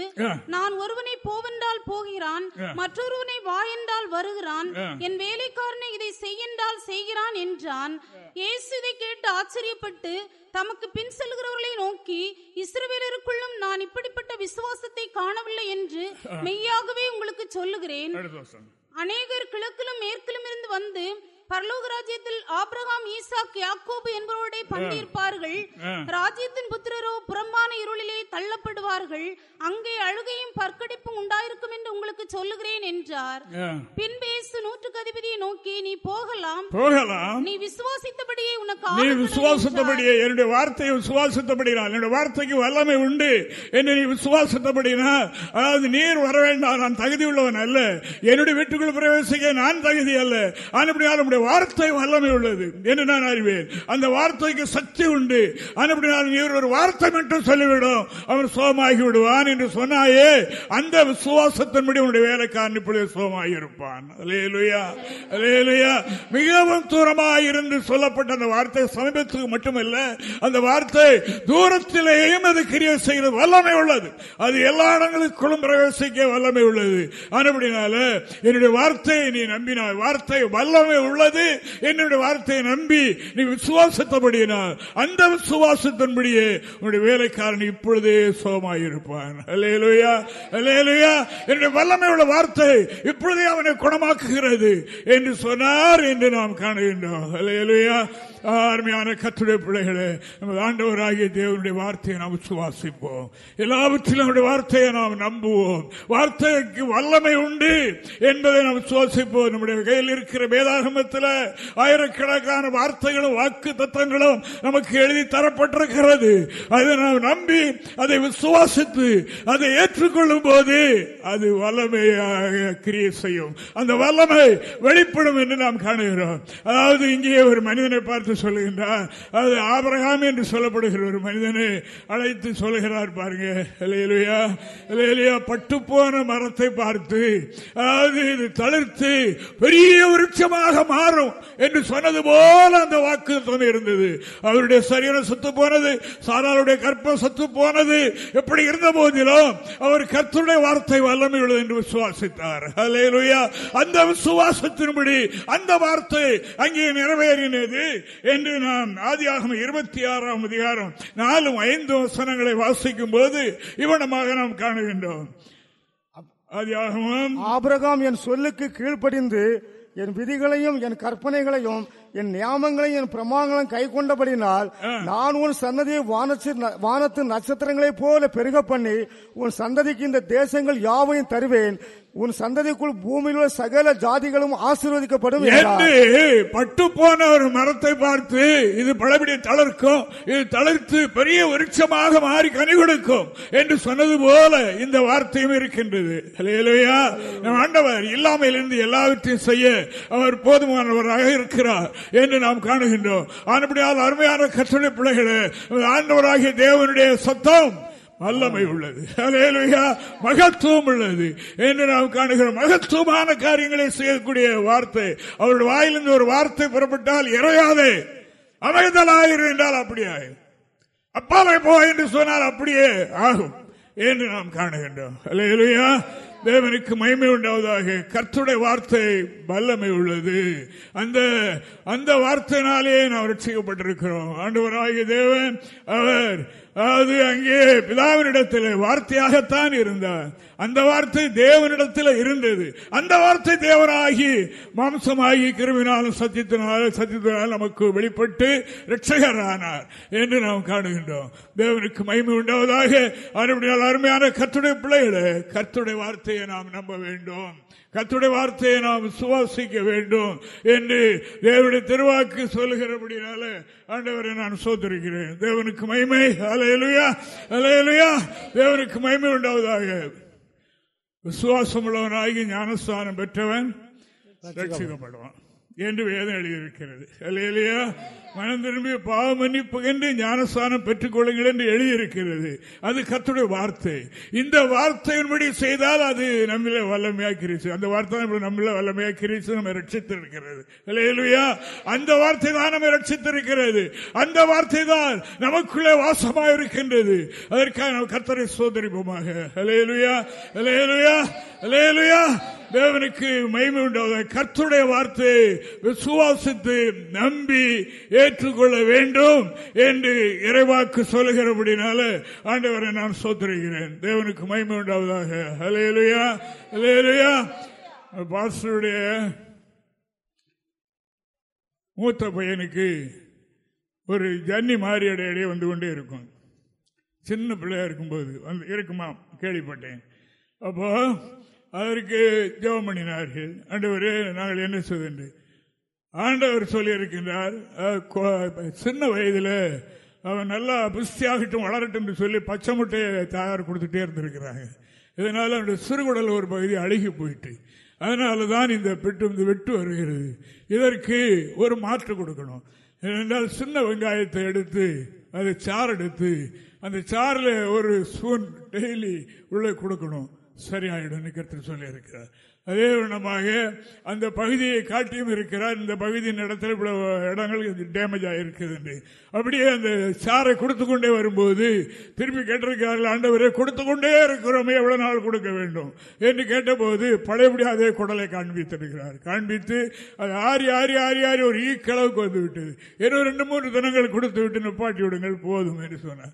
நான் ஒருவனை போவென்றால் போகிறான் மற்றொருவனை வா என்றால் வருகிறான். என் வேலைக்காரனை இதை செய்யென்றால் செய்கிறான் என்றான். இயேசு இதை கேட்டு ஆச்சரியப்பட்டு தமக்கு பின் செல்கிறவர்களை நோக்கி இஸ்ரவேலருக்குள்ளும் நான் இப்படிப்பட்ட விசுவாசத்தை காணவில்லை என்று மெய்யாகவே உங்களுக்கு சொல்லுகிறேன். அநேகர் கிழக்கிலும் மேற்கிலும் இருந்து வந்து பரலோக ராஜ்யத்தில் ஆபிரகாம் ஈசாக் யாக்கோபு என்பவரோட பங்கிருப்பார்கள். ராஜ்யத்தின் புத்திரரோ புறம்பான இருளிலே தள்ளப்படுவார்கள். அங்கே அழுகையும் பற்கடிப்பும் உண்டாயிருக்கும் என்று உங்களுக்கு சொல்லுகிறேன் என்றார். பின்பு இயேசு நூற்றுக்கு அதிபதியை நோக்கி நீ போகலாம். போகலாம். நீ விசுவாசித்தபடியே உனக்கு நீ. விசுவாசத்தபடியே என்னுடைய வார்த்தையை விசுவாசத்தபடினால் என்னுடைய வார்த்தைக்கு வல்லமை உண்டு என்று நீ விசுவாசத்தபடினால் அதாவது நீர் வர வேண்டாம் நான் தகுதி உள்ளவன் அல்ல. என்னுடைய வீட்டுக்குள் பிரவேசிக்க நான் தகுதி அல்ல. நம்முடைய அவருடைய வார்த்தை வல்லமை உள்ளது என்று நான் அறிவேன். அந்த வார்த்தைக்கு சக்தி உண்டு. அப்படி நான் இவர் ஒரு வார்த்தை மட்டும் சொல்லிவிடும். அவன் சோமாகி விடுவான் என்று சொன்னாயே அந்த விசுவாசத்தின்படி உன்னுடைய வேலைக்காரன் இப்பொழுது சோமாகி இருப்பான் மிகவும் தூரமாக இருந்து சொல்லப்பட்ட அந்த வார்த்தை சமீபத்துக்கு மட்டுமல்ல அந்த வார்த்தை தூரத்திலேயும் அது கிரியை செய்கிறது வல்லமை உள்ளது. அது எல்லா இடங்களுக்குள்ளும் பிரவேசிக்க வல்லமை உள்ளது. அப்படினால என்னுடைய வார்த்தையை நீ நம்பினாய். வார்த்தை வல்லமை உள்ளது என்னுடைய வார்த்தையை நம்பி நீ விசுவாசத்தபடியினால் அந்த விசுவாசத்தின்படியே உன்னுடைய வேலைக்காரன் இப்பொழுதே சோமாயிருப்பான் அலேலுயா அலேலுயா என்னுடைய வல்லமை உள்ள வார்த்தை இப்பொழுதே அவனை குணமாக்குகிறது என்று சொன்னார் என்று நாம் காணுகின்றோம். அலேலுயா அருமையான கத்துடைய பிள்ளைகளே நமது ஆண்டவராகிய தேவனுடைய வார்த்தையை நாம் சுவாசிப்போம் எல்லாவற்றிலும் நம்முடைய வார்த்தையை நாம் நம்புவோம். வார்த்தைக்கு வல்லமை உண்டு என்பதை நாம் சுவாசிப்போம் நம்முடைய கையில் இருக்கிற வேதாகமத்தில் ஆயிரக்கணக்கான வார்த்தைகளும் வாக்கு தத்தங்களும் நமக்கு எழுதி தரப்பட்டிருக்கிறது. அதை நாம் நம்பி அதை விசுவாசித்து அதை ஏற்றுக்கொள்ளும் போது அது வல்லமையாக கிரியை செய்யும். அந்த வல்லமை வெளிப்படும் என்று நாம் காணுகிறோம். அதாவது இங்கே ஒரு மனிதனை பார்த்து சொல்லுகின்றார். அது ஆபரகாம் என்று சொல்லப்படுகிற ஒரு மனிதனை அழைத்து சொல்லுகிறார் பாருங்க. இலையிலையா இலையிலையா பட்டு போன மரத்தை பார்த்து அதாவது இது தளிர்த்து பெரிய விருட்சமாக மாறும் என்று சொன்னது போல அந்த வாக்கு இருந்தது. அவருடைய சரீரம் சத்து போனது சாராளுடைய கற்பம் சத்து போனது. எப்படி இருந்த போதிலும் அவர் கத்துடைய வார்த்தை வல்லமை உள்ளது என்று விசுவாசித்தார். அந்த விசுவாசத்தின்படி அந்த வார்த்தை அங்கே நிறைவேறினது என்று நாம் ஆதியாகும் இருபத்தி ஆறாம் அதிகாரம் நாலும் ஐந்து வசனங்களை வாசிக்கும் போது இவனமாக நாம் காணுகின்றோம். ஆதியாகமும். ஆபிரகாம் என் சொல்லுக்கு கீழ்ப்படிந்து என் விதிகளையும் என் கற்பனைகளையும் என் நியாமங்களையும் என் பிரமாணங்களையும் கை கொண்டபடினால் நான் உன் சந்ததியை வானத்து நட்சத்திரங்களைப் போல பெருக பண்ணி உன் சந்ததிக்கு இந்த தேசங்கள் யாவையும் தருவேன். உன் சந்ததிக்குள் பூமியில் உள்ள சகல ஜாதிகளும் ஆசீர்வதிக்கப்படும் என்று பட்டு போன ஒரு மரத்தை பார்த்து இது பழபடி தளர்க்கும் இது தளர்த்து பெரிய விருட்சமாக மாறி கனி கொடுக்கும் என்று சொன்னது போல இந்த வார்த்தையும் இருக்கின்றது. ஆண்டவர் இல்லாமையிலிருந்து இருந்து எல்லாவற்றையும் செய்ய அவர் போதுமானவராக இருக்கிறார் என்று நாம் காணுகின்றோம். ஆனப்படியால் அருமையான கற்றலை பிள்ளைகளே ஆண்டவராகிய தேவனுடைய சத்தம் வல்லமை உள்ளது. மகத்துவம் உள்ளது. என்று நாம் காணுகிறோம் மகத்துவமான காரியங்களை செய்யக்கூடிய வார்த்தை. அவருடைய வாயிலிருந்து ஒரு வார்த்தை புறப்பட்டால் இறையாதே. அமைதலாயிரு என்றால் அப்படியே அப்பாவை போ என்று சொன்னால் அப்படியே ஆகும் என்று நாம் காணுகின்றோம். அலையிலுயா தேவனுக்கு மகிமை உண்டாவதாக. கர்த்துடைய வார்த்தை வல்லமை உள்ளது. அந்த அந்த வார்த்தையினாலே நாம் ரட்சிக்கப்பட்டிருக்கிறோம் ஆண்டவராகிய தேவன் அவர் அதாவது அங்கே பிதாவினிடத்தில் வார்த்தையாகத்தான் இருந்தார் அந்த வார்த்தை தேவனிடத்தில் இருந்தது. அந்த வார்த்தை தேவனாகி மாம்சமாகி கிருமினாலும் சத்தியத்தினாலும் சத்தியத்தினால் நமக்கு வெளிப்பட்டு ரட்சகரானார் என்று நாம் காணுகின்றோம். தேவனுக்கு மகிமை உண்டாவதாக அருமையான கத்துடைய பிள்ளைகளை கத்துடைய வார்த்தையை நாம் நம்ப வேண்டும். கத்துடைய வார்த்தையை நாம் சுவாசிக்க வேண்டும் என்று தேவனுடைய திருவாக்கு சொல்லுகிறபடினால ஆண்டவரை நான் சோதரிக்கிறேன். தேவனுக்கு மகிமை. அலையலுயா அலையலுயா தேவனுக்கு மகிமை உண்டாவதாக. விசுவாசம் உள்ளவனாகி ஞானஸ்தானம் பெற்றவன் ரட்சிக்கப்படுவான் என்று வேதம் எழுதியிருக்கிறது. இல்லையா மனம் திரும்பி பாவ மன்னிப்பு என்று ஞானஸ்தானம் பெற்றுக் கொள்ளுங்கள் என்று எழுதியிருக்கிறது. அது கத்துடைய வார்த்தை. இந்த வார்த்தையின்படி செய்தால் அது நம்மள வல்லமையாக்கிருச்சு அந்த வார்த்தை நம்மள வல்லமையாக்கிருச்சு நம்ம ரட்சித்திருக்கிறது. இல்லையா அந்த வார்த்தை தான் நம்ம ரட்சித்திருக்கிறது. அந்த வார்த்தை தான் நமக்குள்ளே வாசமாக இருக்கின்றது. அதற்காக நம்ம கத்தரை சோதரிப்போமாக இல்லையா இல்லையா இல்லையா தேவனுக்கு மயிமை உண்டாக. கர்த்துடைய வார்த்தையை விசுவாசித்து நம்பி ஏற்றுக்கொள்ள வேண்டும் என்று இறைவாக்கு சொல்லுகிறபடினால ஆண்டவரை நான் சோதரிகிறேன் தேவனுக்கு மயிமை உண்டாவதாக. ஹலேலுயா ஹலேலுயா பாஸ்டருடைய மூத்த பையனுக்கு ஒரு ஜன்னி மாறி இடையிடையே வந்து கொண்டே இருக்கும். சின்ன பிள்ளையா இருக்கும்போது வந்து இருக்குமா கேள்விப்பட்டேன். அப்போ அதற்கு ஜெபம் பண்ணினார்கள். ஆண்டவரே நாங்கள் என்ன செய்வது ஆண்டவர் சொல்லியிருக்கின்றார் சின்ன வயதில் அவன் நல்லா புஷ்டியாகட்டும் வளரட்டும் என்று சொல்லி பச்சை முட்டையை தயார் கொடுத்துட்டே இருந்திருக்கிறாங்க. இதனால் அவனுடைய சிறுகுடல் ஒரு பகுதி அழுகி போயிட்டு அதனால தான் இந்த பெட்டு இந்த வெட்டு வருகிறது. இதற்கு ஒரு மாற்று கொடுக்கணும். ஏனென்றால் சின்ன வெங்காயத்தை எடுத்து அதை சாறு எடுத்து அந்த சாறில் ஒரு ஸ்பூன் டெய்லி உள்ளே கொடுக்கணும். சரியாயிடும் கருத்து சொல்லி இருக்கிறார் அதே விதமாக அந்த பகுதியை காட்டியும் இருக்கிறார். இந்த பகுதியின் இடத்துல இவ்வளவு இடங்கள் டேமேஜ் ஆகிருக்குது என்று. அப்படியே அந்த சாரை கொடுத்து கொண்டே வரும்போது திருப்பி கேட்டிருக்கிறார்கள் ஆண்டவரே கொடுத்து கொண்டே இருக்கிறோமே எவ்வளவு நாள் கொடுக்க வேண்டும்? என்று கேட்டபோது பழையபடி அதே குடலை காண்பித்திருக்கிறார். காண்பித்து அது ஆறி ஆறி ஆறி ஆறி ஒரு ஈக்களவுக்கு வந்து விட்டது. ஏதோ ரெண்டு மூன்று தினங்கள் கொடுத்து விட்டு நிப்பாட்டி விடுங்கள் போதும் என்று சொன்னார்.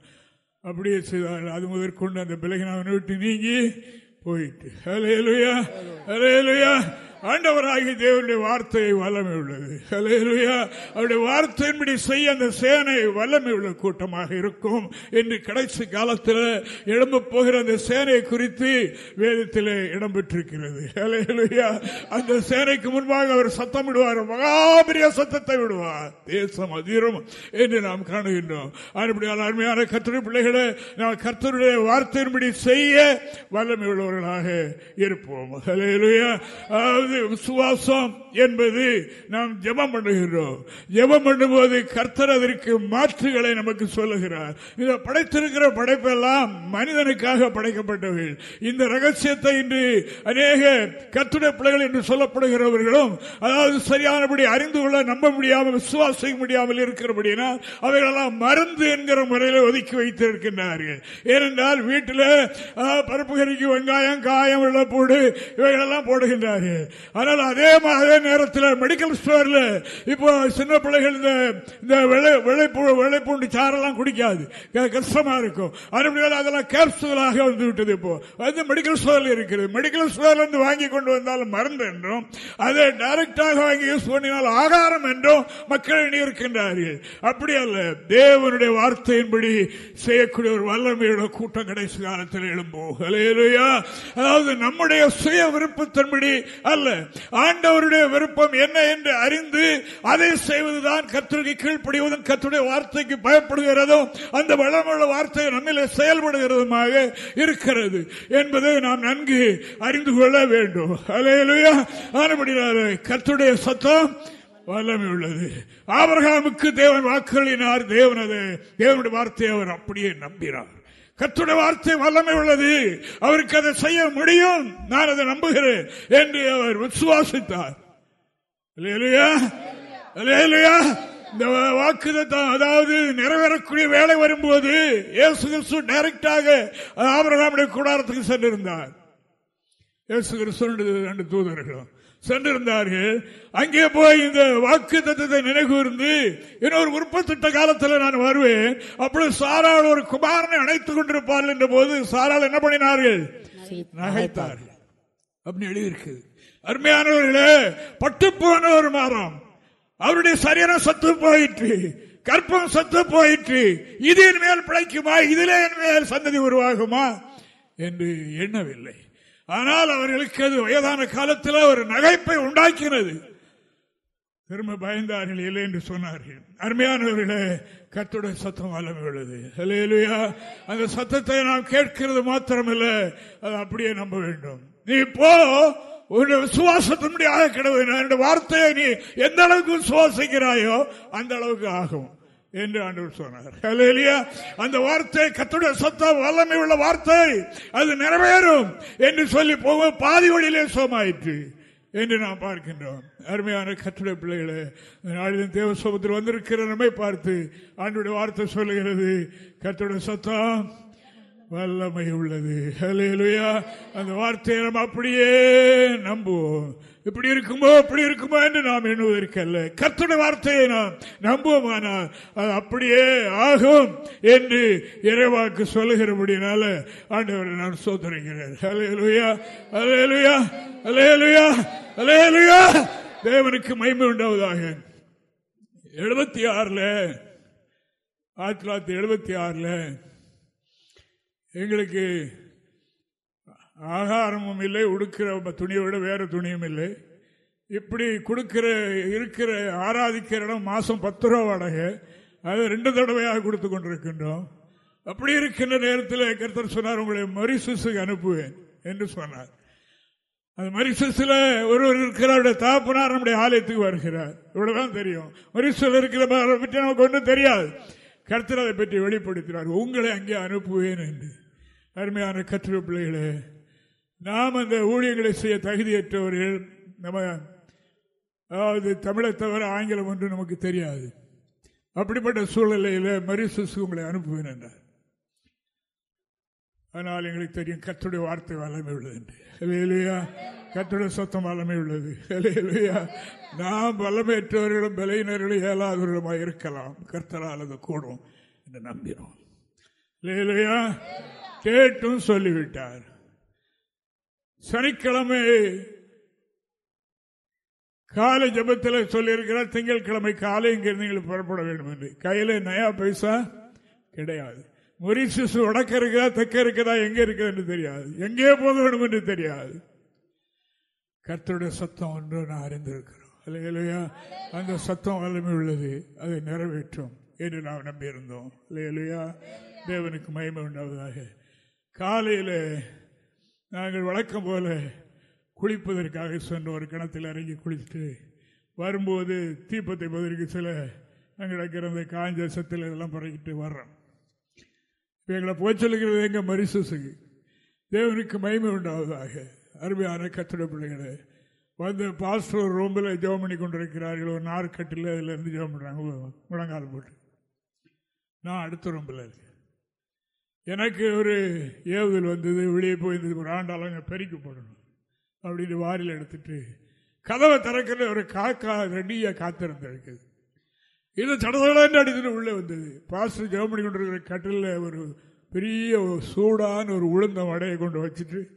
அப்படியே செய்தார்கள். அது முதற்கொண்டு அந்த பிள்ளைகளை விட்டு நீங்கி போயிட்டு. அலையலுயா அலையலுயா ஆண்டவராகி தேவனுடைய வார்த்தை வல்லமை உள்ளது. அவருடைய வார்த்தையின்படி செய்ய அந்த சேனை வல்லமை உள்ள கூட்டமாக இருக்கும் என்று கடைசி காலத்தில் எழும்ப போகிற அந்த சேனை குறித்து வேதத்தில் இடம்பெற்றிருக்கிறது. அந்த சேனைக்கு முன்பாக அவர் சத்தம் விடுவார். மகாபெரிய சத்தத்தை விடுவார். தேசம் அதிரும் என்று நாம் காணுகின்றோம். அப்படியால் அருமையான கத்திர பிள்ளைகளை நாம் கர்த்தருடைய வார்த்தையின்படி செய்ய வல்லமை உள்ளவர்களாக இருப்போம். அதாவது அதாவது விசுவாசம் என்பது நாம் ஜெபம் பண்ணுகிறோம். ஜெபம் பண்ணும்போது கர்த்தர் அதற்கு மாற்றுகளை நமக்கு சொல்லுகிறார். இந்த படைத்திருக்கிற படைப்பெல்லாம் மனிதனுக்காக படைக்கப்பட்டவர்கள் இந்த ரகசியத்தை இன்று அநேக கத்துடைய பிள்ளைகள் என்று சொல்லப்படுகிறவர்களும் அதாவது சரியானபடி அறிந்து கொள்ள நம்ப முடியாமல் விசுவாசிக்க முடியாமல் இருக்கிறபடினால் அவைகளெல்லாம் மருந்து என்கிற முறையில் ஒதுக்கி வைத்திருக்கின்றார்கள். ஏனென்றால் வீட்டில் பருப்பு கறிக்கு வெங்காயம் காயம் போடு இவைகளெல்லாம் போடுகின்றார்கள். ஆனால் அதே அதே நேரத்தில் மெடிக்கல் ஸ்டோர்ல இப்போ சின்ன பிள்ளைகள் இந்த இந்த விளைப்பூண்டு சாரெல்லாம் குடிக்காது. கஷ்டமா இருக்கும். அதெல்லாம் கேப்சூலாக வந்து விட்டது இப்போ. அது மெடிக்கல் ஸ்டோர்ல இருக்கிறது மெடிக்கல் ஸ்டோர்ல இருந்து வாங்கி கொண்டு வந்தாலும் மருந்து என்றும் அதை டைரக்டாக வாங்கி யூஸ் பண்ணினால் ஆகாரம் என்றும் மக்கள் எண்ணியிருக்கின்றார்கள். அப்படி அல்ல. தேவனுடைய வார்த்தையின்படி செய்யக்கூடிய ஒரு வல்லமையோட கூட்டம் கடைசி காலத்தில் எழும்போம். அதாவது நம்முடைய சுய விருப்பத்தின்படி அல்ல. ஆண்டவருடைய விருப்பம் என்ன என்று அறிந்து அதை செய்வதுதான் கத்திரிக்கை கீழ்ப்படிவதும் கத்துடைய வார்த்தைக்கு பயப்படுகிறதும் அந்த வளமுள்ள வார்த்தை நம்மில செயல்படுகிறதுமாக இருக்கிறது என்பதை நாம் நன்கு அறிந்து கொள்ள வேண்டும். அலையலுயா கத்துடைய சத்தம் வல்லமை உள்ளது. ஆபரகாமுக்கு தேவன் வாக்களினார் தேவனது தேவனுடைய வார்த்தையை அவர் அப்படியே நம்பினார். கத்துடைய வார்த்தை வல்லமை உள்ளது. அவருக்கு அதை செய்ய முடியும். நான் அதை நம்புகிறேன் என்று அவர் விசுவாசித்தார். இந்த வாக்குதான் அதாவது நிறைவேறக்கூடிய வேலை வரும்போது இயேசு கிறிஸ்து டைரக்டாக ஆபரகாமுடைய கூடாரத்துக்கு சென்றிருந்தார். இயேசு கிறிஸ்து ரெண்டு தூதர்களும். சென்றிருந்தார்கள். அங்கே போய் இந்த வாக்கு தத்துவத்தை நினைகூர்ந்து இன்னொரு உற்பத்திட்ட காலத்தில் நான் வருவேன். அப்பொழுது சாரால் ஒரு குமாரனை அணைத்துக் கொண்டிருப்பார்கள் என்ற போது சாரால் என்ன பண்ணினார்கள்? நகைத்தார்கள். அப்படின்னு எழுதியிருக்கு. அருமையானவர்களே பட்டு போன ஒரு மரம். அவருடைய சரீரம் சத்து போயிற்று. கற்பம் சத்து போயிற்று. இதின் மேல் பிழைக்குமா? இதிலே மேல் சந்ததி உருவாகுமா? என்று எண்ணவில்லை. ஆனால் அவர்களுக்கு அது வயதான காலத்தில் ஒரு நகைப்பை உண்டாக்கினது. திரும்ப பயந்தார்கள் இல்லை என்று சொன்னார்கள். அருமையானவர்களே கத்துடைய சத்தம் வல்லமை இல்லையா அந்த சத்தத்தை நாம் கேட்கிறது மாத்திரமல்ல அது அப்படியே நம்ப வேண்டும். நீ இப்போ உன்னுடைய விசுவாசத்தினுடைய ஆக கிடவு வார்த்தையை நீ எந்த அளவுக்கு விசுவாசிக்கிறாயோ அந்த அளவுக்கு ஆகும். என்று ஆண்டவர் சொன்னார். அந்த வார்த்தை கத்துடைய சத்தம் வல்லமை உள்ள வார்த்தை. அது நிறைவேறும் என்று சொல்லி போக பாதி வழியிலே சோமாயிற்று என்று நாம் பார்க்கின்றோம். அருமையான கட்டுரை பிள்ளைகளை நாளிலும் தேவ சோபத்தில் வந்திருக்கிற நம்மை பார்த்து ஆண்டுடைய வார்த்தை சொல்லுகிறது. கத்துடைய சத்தம் வல்லமை உள்ளது. அந்த வார்த்தையை நம்ம அப்படியே நம்புவோம். இப்படி இருக்குமோ அப்படி இருக்குமோ என்று நாம் எண்ணுவதற்கல்ல. கத்துடைய வார்த்தையை நாம் நம்புவோமானால் அது அப்படியே ஆகும் என்று இறைவாக்கு சொல்லுகிறபடினால ஆண்டவரை நான் சோதனைகிறேன் அலையலுயா அலையலுயா அலையலுயா அலையலுயா தேவனுக்கு மயிமை உண்டாவதாக. எழுபத்தி ஆறுல ஆயிரத்தி தொள்ளாயிரத்தி எழுபத்தி ஆறுல எங்களுக்கு ஆகாரமும் இல்லை உடுக்கிற துணியை விட வேறு துணியும் இல்லை. இப்படி கொடுக்கிற இருக்கிற ஆராதிக்கிற இடம் மாதம் பத்து ரூபா வாடகை. அதை ரெண்டு தடவையாக கொடுத்து கொண்டிருக்கின்றோம். அப்படி இருக்கின்ற நேரத்தில் கருத்தர் சொன்னார் உங்களை மரிசுக்கு அனுப்புவேன் என்று சொன்னார். அது மரிசஸில் ஒருவர் இருக்கிறார் தாப்பனார் நம்முடைய ஆலயத்துக்கு வருகிறார். இவ்வளவுதான் தெரியும். மரிசல் இருக்கிற பற்றி நமக்கு ஒன்றும் தெரியாது. கருத்தர் அதை பற்றி வெளிப்படுத்தினார். உங்களை அங்கே அனுப்புவேன் என்று. அருமையான கற்று பிள்ளைகளே நாம் அந்த ஊழியர்களை செய்ய தகுதியற்றவர்கள் நம்ம அதாவது தமிழை தவிர ஆங்கிலம் ஒன்று நமக்கு தெரியாது. அப்படிப்பட்ட சூழ்நிலையில் மரிசஸ் உங்களை அனுப்புவேன் என்றார். ஆனால் எங்களுக்கு தெரியும் கத்துடைய வார்த்தை வல்லமை உள்ளது என்று. இல்லையா கத்துடைய சொத்தம் வல்லமை உள்ளது. இல்லையா நாம் வல்லமையற்றவர்களும் விலையினர்களும் இயலாதவர்களுமாக இருக்கலாம். கர்த்தரால் அது கூடும் என்று நம்பினோம் இல்லையா கேட்டும் சொல்லிவிட்டார். சனிக்கிழமை காலை ஜபத்தில் சொல்லியிருக்கிறார் திங்கட்கிழமை காலை இங்கிருந்து நீங்கள் புறப்பட வேண்டும் என்று கையில் நயா பைசா கிடையாது. மொரிசஸ் வடக்க இருக்குதா தெக்க இருக்குதா எங்க இருக்குது தெரியாது. எங்கே போக வேண்டும் என்று தெரியாது. கர்த்தருடைய சத்தம் ஒன்று நான் அறிந்திருக்கிறோம். இல்லையா அந்த சத்தம் வல்லமை உள்ளது. அதை நிறைவேற்றும் என்று நாம் நம்பியிருந்தோம். இல்லையா தேவனுக்கு மயமை உண்டாவதாக. காலையில் நாங்கள் வழக்கம் போல குளிப்பதற்காக சென்ற ஒரு கிணத்தில் இறங்கி குளிச்சுட்டு வரும்போது தீப்பத்தை பதிலுக்கு சில அங்கே அந்த காஞ்ச சத்தில் இதெல்லாம் பறக்கிட்டு வர்றோம். இப்போ எங்களை போய் எங்கள் எங்க மரிசுசுக்கு. தேவனுக்கு மயிமை உண்டாவதாக. அருமையான கத்திர பிள்ளைகளை வந்து பாஸ்டர் ரூமில் ஜெபம் பண்ணி கொண்டிருக்கிறார்கள். ஒரு நார்க்கட்டில் அதில் இருந்து ஜெபம் பண்ணுறாங்க முழங்கால் போட்டு. நான் அடுத்த ரூம்பில் இருக்கேன். எனக்கு ஒரு ஏவுதல் வந்தது வெளியே போயிருந்தது ஒரு ஆண்டாளங்க பெருக்கி போடணும் அப்படின்னு வாரில் எடுத்துட்டு கதவை திறக்கிற ஒரு காக்கா ரெடியாக காத்திருந்திருக்குது. இது சடசடன்னு அடித்துட்டு உள்ளே வந்தது. பாஸ்டர் ஜெர்மனி கொண்டிருக்கிற கட்டில் ஒரு பெரிய சூடான ஒரு உளுந்த வடையை கொண்டு வச்சுட்டு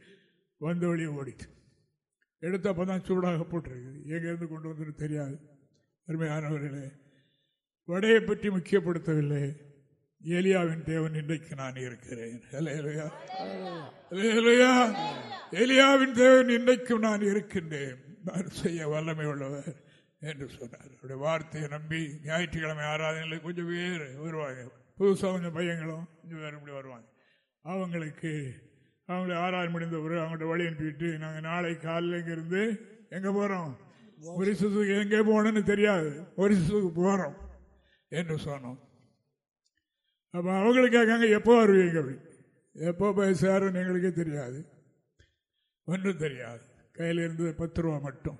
வந்த வழியை ஓடிச்சு. எடுத்தப்போ தான் சூடாக போட்டிருக்குது. எங்கேருந்து கொண்டு வந்துட்டு தெரியாது. அருமையானவர்களே வடையை பற்றி முக்கியப்படுத்தவில்லை. ஏலியாவின் தேவன் இன்றைக்கு நான் இருக்கிறேன். ஏலியாவின் தேவன் இன்றைக்கும் நான் இருக்கின்றேன். நான் செய்ய வல்லமை உள்ளவர் என்று சொன்னார். அவருடைய வார்த்தையை நம்பி ஞாயிற்றுக்கிழமை ஆராதனையில் கொஞ்சம் பேர் வருவாங்க. புதுசாக கொஞ்சம் பையங்களும் கொஞ்சம் பேர் இப்படி வருவாங்க. அவங்களுக்கு அவங்களை ஆராதனை முடிந்த பிறகு அவங்கள்ட்ட வழி அனுப்பிட்டு நாங்கள் நாளை காலையில் இங்கேருந்து எங்கே போகிறோம் ஒரு சிசுக்கு எங்கே போகணும்னு தெரியாது. ஒரு சிசுக்கு போகிறோம் என்று சொன்னோம். அப்போ அவங்களுக்காக கேட்காங்க எப்போ வருவீங்க? அப்படி. எப்போ போய் சேரும்னு எங்களுக்கே தெரியாது. ஒன்றும் தெரியாது. கையில் இருந்தது பத்து ரூபா மட்டும்.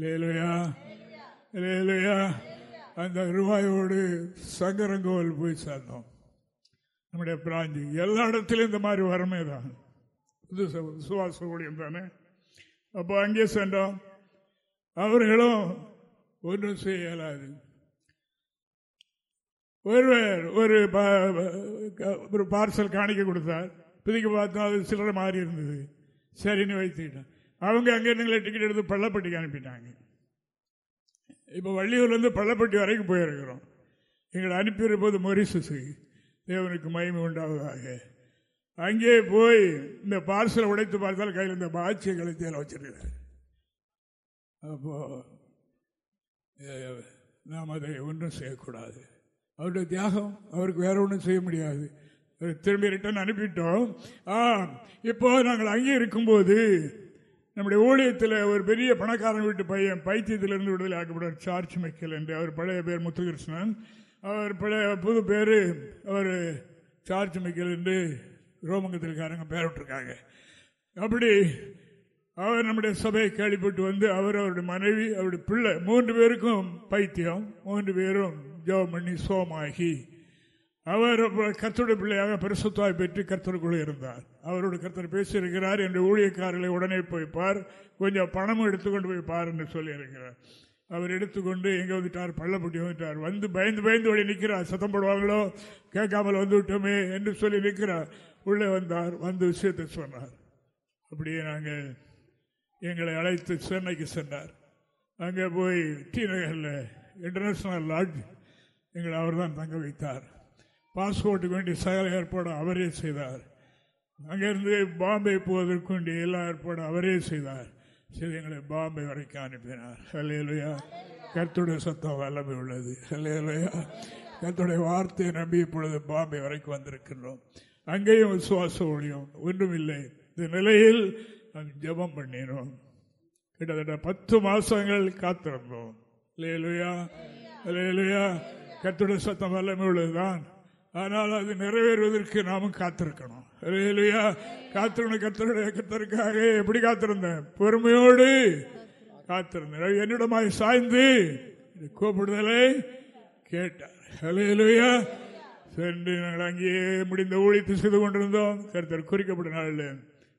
லேலுயா லேலுயா. அந்த ரூபாயோடு சங்கரங்கோவில் போய் சேர்ந்தோம். நம்முடைய பிராஞ்சி. எல்லா இடத்துலையும் இந்த மாதிரி வரமே தான். புது சுவாச ஊழியம் தானே. அப்போ அங்கே சென்றோம். அவர்களும் ஒன்றும் செய்ய இயலாது. ஒருவர் ஒரு ஒரு பார்சல் காணிக்க கொடுத்தார். பிதிக்க பார்த்தா அது சில்லறை மாறி இருந்தது. சரின்னு வைத்துக்கிட்டேன் அவங்க அங்கே டிக்கெட் எடுத்து பள்ளப்பட்டிக்கு அனுப்பிட்டாங்க. இப்போ வள்ளியூர்லேருந்து பள்ளப்பட்டி வரைக்கும் போயிருக்கிறோம். எங்களை அனுப்பியிருப்பது மொரிசஸு தேவனுக்கு மகிமை உண்டாவதாக. அங்கே போய் இந்த பார்சலை உடைத்து பார்த்தால் கையில் இந்த பாட்சியை கழுத்தியில் வச்சிருக்கிறார். அப்போ நாம் அதை ஒன்றும் செய்யக்கூடாது. அவருடைய தியாகம் அவருக்கு வேற ஒன்றும் செய்ய முடியாது. திரும்பி ரிட்டன் அனுப்பிட்டோம். ஆ இப்போ நாங்கள் அங்கே இருக்கும்போது நம்முடைய ஊழியத்தில் ஒரு பெரிய பணக்காரன் வீட்டு பையன் பைத்தியத்திலிருந்து விடுதலை ஆக்கப்படுவார் சார்ஜ் மைக்கேல் என்று. அவர் பழைய பேர் முத்துகிருஷ்ணன். அவர் பழைய புது பேர் அவர் சார்ஜ் மைக்கேல் என்று ரோமங்கத்திற்காரங்க பேர் விட்டுருக்காங்க. அப்படி அவர் நம்முடைய சபையை கேள்விப்பட்டு வந்து அவர் அவருடைய மனைவி அவருடைய பிள்ளை மூன்று பேருக்கும் பைத்தியம் மூன்று பேரும் ஜோம் பண்ணி சோமாகி. அவர் கர்த்தருடைய பிள்ளையாக பரிசுத்தாய் பெற்று கர்த்தருக்குள்ளே இருந்தார். அவரோடு கர்த்தர் பேசியிருக்கிறார் என்று ஊழியக்காரர்களை உடனே போய்ப்பார் கொஞ்சம் பணமும் எடுத்துக்கொண்டு போய் பார் என்று சொல்லியிருக்கிறார். அவர் எடுத்துக்கொண்டு எங்கே வந்துட்டார்? பள்ளப்பட்டி வந்துட்டார். வந்து பயந்து பயந்து ஓடி நிற்கிறார். சத்தம் போடுவாங்களோ? கேட்காமல் வந்து விட்டோமே என்று சொல்லி நிற்கிறார். உள்ளே வந்தார். வந்து விஷயத்தை சொன்னார். அப்படியே நாங்கள் எங்களை அழைத்து சென்னைக்கு சென்றார். அங்கே போய் டி நகரில் இன்டர்நேஷ்னல் லாட்ஜ் எங்களை அவர் தான் தங்க வைத்தார். பாஸ்போர்ட்டுக்கு வேண்டிய சகல ஏற்பாடு அவரே செய்தார். அங்கிருந்து பாம்பே போவதற்கு வேண்டிய எல்லா ஏற்பாடும் அவரே செய்தார். சரி எங்களை பாம்பே வரைக்கும் அனுப்பினார். ஹலேலுயா கருத்துடைய சத்தம் வல்லமை உள்ளது. ஹலேலுயா கருத்துடைய வார்த்தையை நம்பி இப்பொழுது பாம்பே வரைக்கும் வந்திருக்கின்றோம். அங்கேயும் விசுவாச ஒழியும் ஒன்றுமில்லை இந்த நிலையில் நாங்கள் ஜபம் பண்ணினோம். கிட்டத்தட்ட பத்து மாசங்கள் காத்திருந்தோம். இல்லையா இல்லையா கத்துடைய சத்தம் வல்லமை உள்ளதுதான். ஆனால் அது நிறைவேறுவதற்கு நாமும் காத்திருக்கணும். லேலுயா காத்திருந்த கத்தருடைய கத்தருக்காக எப்படி காத்திருந்தேன்? பொறுமையோடு காத்திருந்தேன். என்னிடமாய் சாய்ந்து கூப்பிடுதலை கேட்டார். லேலுயா சென்று நாங்கள் அங்கேயே முடிந்த ஊழித்து செய்து கொண்டிருந்தோம். கருத்தர் குறிக்கப்பட்ட நாளில்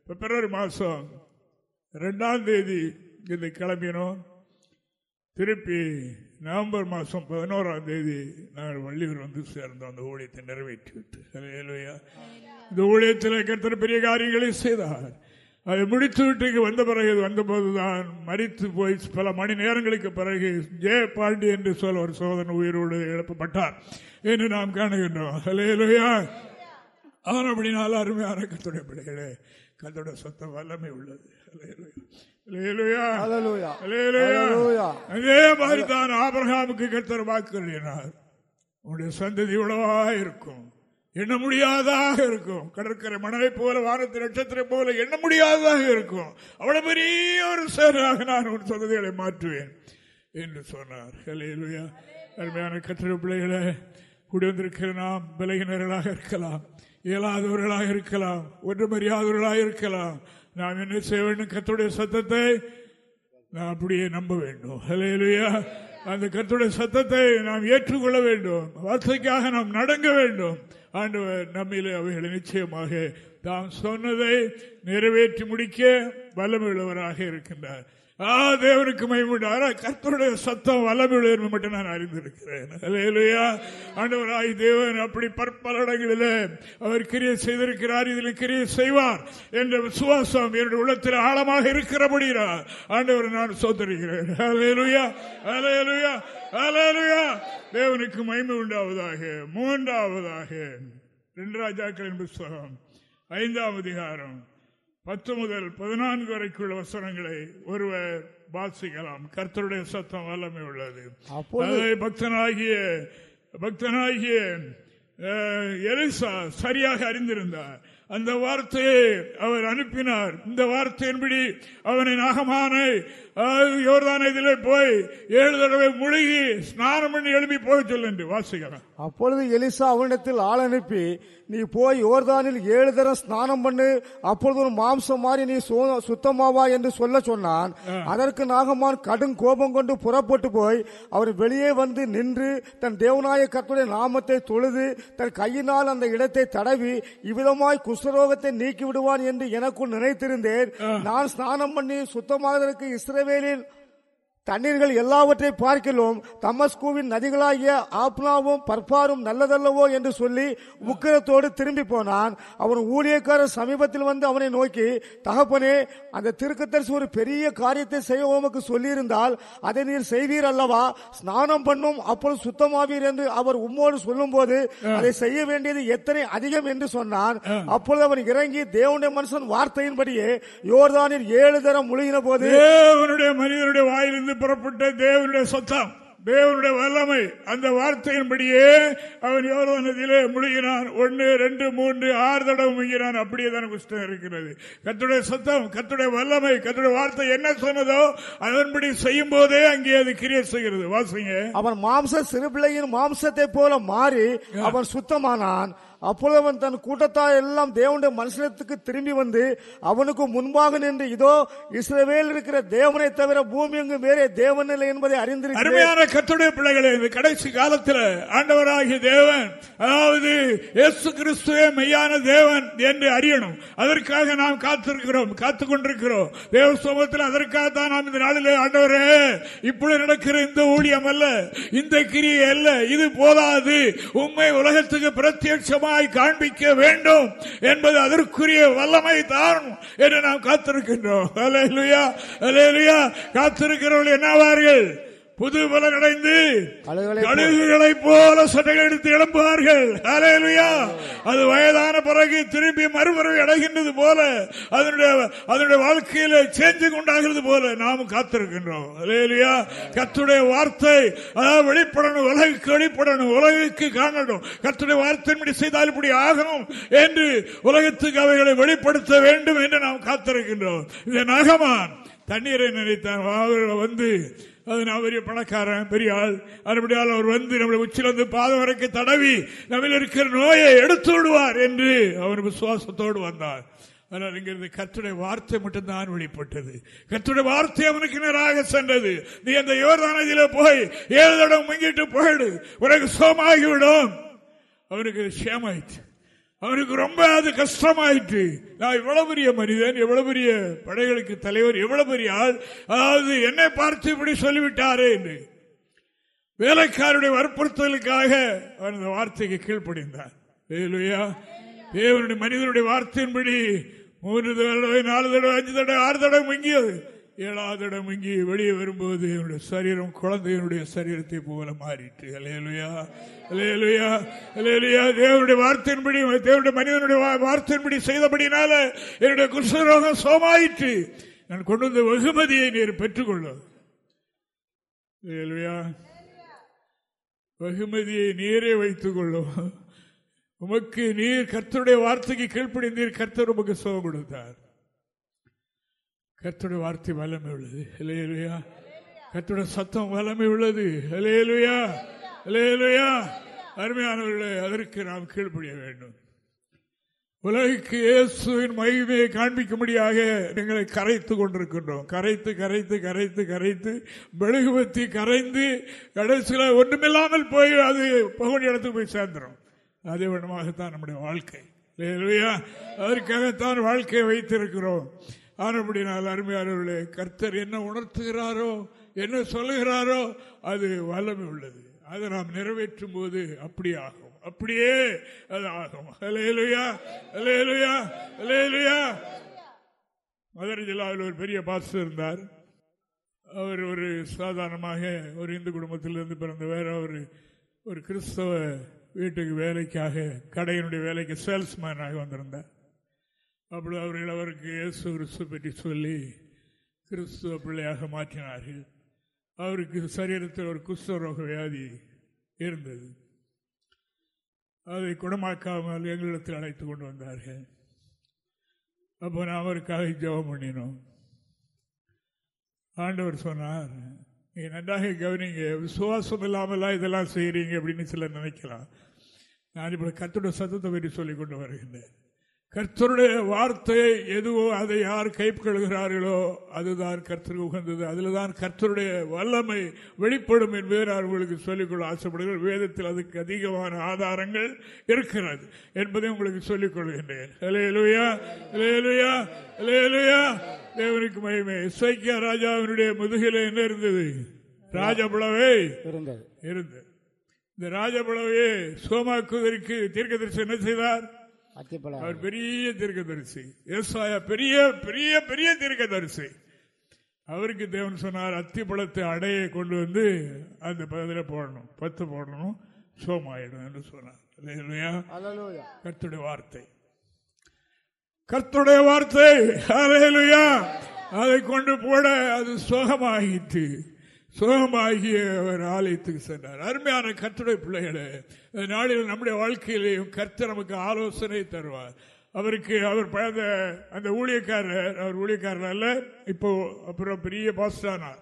பிப்ரவரி மாதம் ரெண்டாம் தேதி இது கிளம்பினோம். திருப்பி நவம்பர் மாதம் பதினோராம் தேதி நாங்கள் வள்ளியூர் வந்து சேர்ந்தோம். அந்த ஊழியத்தை நிறைவேற்றிவிட்டு இந்த ஊழியத்தில் கருத்தர் பெரிய காரியங்களை செய்தார். அதை முடித்து விட்டு வந்த பிறகு வந்தபோதுதான் மறித்து போய் பல மணி நேரங்களுக்கு பிறகு ஜெய பாண்டி என்று சொல்ல ஒரு சோதனை உயிரோடு எழுப்பப்பட்டார் என்று நாம் காணுகின்றோம். அலையலுயா அவன் அப்படினால அருமையான கத்துடைய பிள்ளைகளே கத்தோட சொத்த வல்லமை உள்ளது. அதே மாதிரி தான் ஆபரகாமுக்கு கத்தர் வாக்கு உன்னுடைய சந்ததி உழவா இருக்கும். எண்ண முடியாதாக இருக்கும். கடற்கரை மணலை போல வானத்து நட்சத்திரம் போல எண்ண முடியாததாக இருக்கும். அவ்வளவு பெரிய ஒரு சேராக நான் உன் சந்ததிகளை மாற்றுவேன் என்று சொன்னார். அருமையான கத்திர பிள்ளைகளை கூடி வந்திருக்கிற நாம் விலகினர்களாக இருக்கலாம். இயலாதவர்களாக இருக்கலாம். ஒன்றுமறியாதவர்களாக இருக்கலாம். நாம் என்ன செய்ய வேண்டும்? கத்துடைய சத்தத்தை நான் அப்படியே நம்ப வேண்டும். ஹலேலுயா அந்த கத்துடைய சத்தத்தை நாம் ஏற்றுக்கொள்ள வேண்டும். வார்த்தைக்காக நாம் நடங்க வேண்டும். ஆண்டவர் நம்மிலே அவைகளை நிச்சயமாக தாம் சொன்னதை நிறைவேற்றி முடிக்க வல்லமையுள்ளவராக இருக்கின்றார். தேவனுக்கு மயமுண்டார கர்த்தருடைய சத்தம் வல்லமையுள்ள மட்டும் நான் அறிந்திருக்கிறேன். ஆண்டவராய் தேவன் அப்படி பற்பல இடங்களில் அவர் கிரியை செய்திருக்கிறார் இதில் கிரியை செய்வார் என்ற விசுவாசம் என்னுடைய உள்ளத்தில் ஆழமாக இருக்கிறபடியார் ஆண்டவர் நான் சோதரிக்கிறேன். தேவனுக்கு மயமை உண்டாவதாக மூன்றாவதாக. ரெண்டு ராஜாக்களின் புஸ்தகம் ஐந்தாம் அதிகாரம் பத்து முதல் பதினான்கு வரைக்குள்ள வசனங்களை ஒருவர் வாசிக்கலாம். கர்த்தருடைய சத்தம் வல்லமை உள்ளது. பக்தனாகிய பக்தனாகிய எலிசா சரியாக அறிந்திருந்தார். அந்த வார்த்தையை அவர் அனுப்பினார். இந்த வார்த்தையின்படி அவனை நாகமானை யோர்தான் இதிலே போய் ஏழு தடவை முழுகி ஸ்நானம் பண்ணி எழுப்பி போக சொல்லு வாசிக்கிறான். அப்பொழுது எலிசா அவனிடத்தில் ஆள் அனுப்பி நீ போய் யோர்தானில் ஏழு தரம் ஸ்நானம் பண்ணு அப்பொழுது ஒரு மாம்சம் மாறி நீ சுத்தமாவா என்று சொல்ல சொன்னான். அதற்கு நாகமான் கடும் கோபம் கொண்டு புறப்பட்டு போய் அவர் வெளியே வந்து நின்று தன் தேவநாய கத்துடைய நாமத்தை தொழுது தன் கையினால் அந்த இடத்தை தடவி இவ்விதமாய் குஷ்டரோகத்தை நீக்கி விடுவான் என்று எனக்குள் நினைத்திருந்தேன். நான் ஸ்நானம் பண்ணி சுத்தமாவதற்கு ഇസ്രവേലിൽ தண்ணீர்கள் எல்லாவற்றை பார்க்கலாம் தமஸ்கூவின் நதிகளாகிய ஆப்னாவும் பர்பாரும் நல்லதல்லவோ என்று சொல்லி உக்கிரத்தோடு திரும்பி போனான். அவன் ஊழியக்காரர் சமீபத்தில் வந்து அவனை நோக்கி தகப்பனே அந்த திருக்கத்தரசு ஒரு பெரிய காரியத்தை செய்ய உமக்கு சொல்லியிருந்தால் அதை நீர் செய்வீர் அல்லவா? ஸ்நானம் பண்ணும் அப்பொழுது சுத்தமாவீர் என்று அவர் உம்மோடு சொல்லும் போது அதை செய்ய வேண்டியது எத்தனை அதிகம்? என்று சொன்னான். அப்பொழுது அவன் இறங்கி தேவனுடைய மனுஷன் வார்த்தையின்படியே யோர்தானில் ஏழு தரம் முழுகின போது மனிதனுடைய வாயிலிருந்து புறப்பட்ட தேவனுடைய சொத்தம் தேவனுடைய வல்லமை. அந்த வார்த்தையின்படியே அவன் எவ்வளவு நதியிலே முழுகினான். ஒன்னு ரெண்டு மூன்று ஆறு தடவை முழுகினான். அப்படியே தான் புஸ்தகம் இருக்கிறது. கத்துடைய சத்தம் கத்துடைய வல்லமை கத்துடைய வார்த்தை என்ன சொன்னதோ அதன்படி செய்யும் போதே அங்கே அது கிரியை செய்கிறது. வாசிங்க. அவன் மாம்ச சிறுபிள்ளையின் மாம்சத்தை போல மாறி அவன் சுத்தமானான். அப்பொழுது அவன் தன் கூட்டத்தார் எல்லாம் தேவனுடைய மனுஷனத்துக்கு திரும்பி வந்து அவனுக்கு முன்பாக நின்று இதோ இஸ்ரவேல் இருக்கிற தேவனை தவிர பூமி எங்கு வேறே தேவன் இல்லை என்பதை அறிந்திருக்கிறார் கத்துடைய பிள்ளைகளை இந்த கடைசி காலத்தில் ஆண்டவராகிய தேவன் அதாவது இயேசு கிறிஸ்துவே மெய்யான தேவன் என்று அறியணும். அதற்காக நாம் காத்திருக்கிறோம் காத்துக் கொண்டிருக்கிறோம். தேவ சமூகத்தில் அதற்காக தான் நாம் இந்த நாளில் ஆண்டவரே இப்பொழுது நடக்கிற இந்த ஊழியம் அல்ல இந்த கிரியை அல்ல இது போதாது. உண்மை உலகத்துக்கு பிரத்யட்சமாக முகமாய் காண்பிக்க வேண்டும் என்பது அதற்குரிய வல்லமை தான் என்று நாம் காத்திருக்கின்றோம். காத்திருக்கிறவர்கள் என்னவார்கள் புது பலன் அடைந்து. கழுகுகளை போல சட்டைகள் எடுத்து எழும்புவார்கள். அது வயதான பிறகு திரும்பி மறுபறவை அடைகின்றது போல அதனுடைய அதனுடைய வாழ்க்கையில சேஞ்சு உண்டாகிறது போல நாம் காத்திருக்கின்றோம் ஹalleluya. கர்த்தருடைய வார்த்தை அதாவது வெளிப்படணும் உலகுக்கு வெளிப்படணும் உலகுக்கு காணணும் கர்த்தருடைய வார்த்தையின்படி செய்தால் இப்படி ஆகணும் என்று உலகத்துக்கு அவைகளை வெளிப்படுத்த வேண்டும் என்று நாம் காத்திருக்கின்றோம் இந்த நகமான் தண்ணீரை நினைத்தான் வந்து அது நான் பெரிய பணக்காரன் பெரிய ஆள். அதுபடியால் அவர் வந்து நம்முடைய உச்சிலிருந்து பாதம் வரைக்கும் தடவி நம்மில் இருக்கிற நோயை எடுத்து விடுவார் என்று அவர் விசுவாசத்தோடு வந்தார். ஆனால் இங்கிருந்து கத்துடைய வார்த்தை மட்டும்தான் வெளிப்பட்டது. கத்துடைய வார்த்தை அவனுக்கு நேராக சென்றது. நீ அந்த யோர்தானதியில போய் ஏழு தடம் முங்கிட்டு போயிடு. உனக்கு சோமாகிவிடும். அவனுக்கு சேமாயிற்று அவனுக்கு ரொம்ப அது கஷ்டமாயிற்று. நான் இவ்வளவு பெரிய மனிதன் எவ்வளவு பெரிய படைகளுக்கு தலைவர் எவ்வளவு பெரிய ஆள் அதாவது என்னை பார்த்து இப்படி சொல்லிவிட்டாரே என்று. வேலைக்காரருடைய வற்புறுத்தலுக்காக அவன் இந்த வார்த்தைக்கு கீழ்ப்படிந்தான் தேவனுடைய மனிதனுடைய வார்த்தையின்படி மூன்று தடவை நாலு தடவை அஞ்சு தடவை ஆறு தடவை மங்கியது. ஏழாவது இடம் இங்கே வெளியே வரும்போது என்னுடைய சரீரம் குழந்தையினுடைய சரீரத்தை போல மாறிட்டு அலையலுயா அலையலுயா அலையலுயா தேவனுடைய வார்த்தையின்படி தேவனுடைய மனிதனுடைய வார்த்தையின்படி செய்தபடினால என்னுடைய குஷ்ணரோகம் சோமாயிற்று. நான் கொண்டு வந்த வெகுமதியை நீர் பெற்றுக்கொள்ளும். அலையலுயா வெகுமதியை நீரே வைத்துக் கொள்ளும் உமக்கு நீர் கர்த்தருடைய வார்த்தைக்கு கீழ்ப்படி நீர் கர்த்தர் உமக்கு சோகம் கொடுத்தார். கத்துடைய வார்த்தை வல்லமை உள்ளது. இலையலுயா கத்துடைய சத்தம் வல்லமை உள்ளது. இலையலுயா இலையலுயா அருமையானவர்களே அதற்கு நாம் கீழ்ப்படிய வேண்டும். உலகிற்கு இயேசுவின் மகிமையை காண்பிக்கும்படியாக எங்களை கரைத்து கொண்டிருக்கின்றோம். கரைத்து கரைத்து கரைத்து கரைத்து மெழுகுபத்தி கரைந்து கடைசியில் ஒன்றுமில்லாமல் போய் அது பகுதி இடத்துக்கு போய் சேர்ந்துடும் அதே விடமாகத்தான் நம்முடைய வாழ்க்கை. அதற்காகத்தான் வாழ்க்கையை வைத்திருக்கிறோம். ஆனப்படினால் அருமையானவர்களே கர்த்தர் என்ன உணர்த்துகிறாரோ என்ன சொல்லுகிறாரோ அது வல்லமை உள்ளது. அதை நாம் நிறைவேற்றும் போது அப்படி ஆகும். அப்படியே அது ஆகும். அலையலுயா அலையலுயா அலையலுயா மதுரை ஜில்லாவில் ஒரு பெரிய பாஸ்டர் இருந்தார். அவர் ஒரு சாதாரணமாக ஒரு இந்து குடும்பத்திலிருந்து பிறந்தவர். அவர் ஒரு கிறிஸ்தவ வீட்டுக்கு வேலைக்காக கடையினுடைய வேலைக்கு சேல்ஸ்மேனாக வந்திருந்தார். அப்படி அவர்கள் அவருக்கு இயேசு கிறிஸ்து பற்றி சொல்லி கிறிஸ்துவ பிள்ளையாக மாற்றினார்கள். அவருக்கு சரீரத்தில் ஒரு குஷ்டரோக வியாதி இருந்தது. அதை குணமாக்காமல் எங்களிடத்தில் அழைத்து கொண்டு வந்தார்கள். அப்போ நான் அவருக்காக ஜெபம் பண்ணினோம். ஆண்டவர் சொன்னார் நீங்கள் நன்றாக கவனிங்க விசுவாசம் இல்லாமலாம் இதெல்லாம் செய்கிறீங்க அப்படின்னு சிலர் நினைக்கலாம். நான் இப்போ கத்துட சத்தத்தை பற்றி சொல்லிக் கொண்டு வருகின்றேன். கர்த்தருடைய வார்த்தை எதுவோ அதை யார் கைப்பற்றுகிறார்களோ அதுதான் கர்த்தருக்கு உகந்தது. அதில் தான் கர்த்தருடைய வல்லமை வெளிப்படும் என்பதை நான் உங்களுக்கு சொல்லிக்கொள்ள ஆசைப்படுகிறேன். வேதத்தில் அதுக்கு அதிகமான ஆதாரங்கள் இருக்கிறது என்பதை உங்களுக்கு சொல்லிக் கொள்கின்றேன் தேவனுக்கு மகிமை. இசைக்கியா ராஜாவினுடைய முதுகில என்ன இருந்தது? ராஜபுலவை இருந்தது. இந்த ராஜபுலவையே சோமாக்குவதற்கு தீர்க்கதரிசி என்ன செய்தார்? அவர் பெரிய தீர்க்கதரிசி. ஏசாயா பெரிய பெரிய பெரிய தீர்க்கதரிசி. அவருக்கு தேவன் சொன்னார் அத்தி பழத்தை அடைய கொண்டு வந்து அந்த பதில போடணும். பத்து போடணும். சோமாயிடும் என்று சொன்னார். கர்த்தருடைய வார்த்தை. கர்த்தருடைய வார்த்தை. அதை கொண்டு போட அது சோகமாகிட்டு சுகமாகிய அவர் ஆலயத்துக்கு சென்றார். அருமையான கர்த்தருடைய பிள்ளைகளே இந்த நாளில் நம்முடைய வாழ்க்கையிலேயும் கர்த்தர் நமக்கு ஆலோசனை தருவார். அவருக்கு அவர் பழந்த அந்த ஊழியக்காரர் அவர் ஊழியக்காரர் அல்ல இப்போ அப்புறம் பெரிய பாஸ்டானார்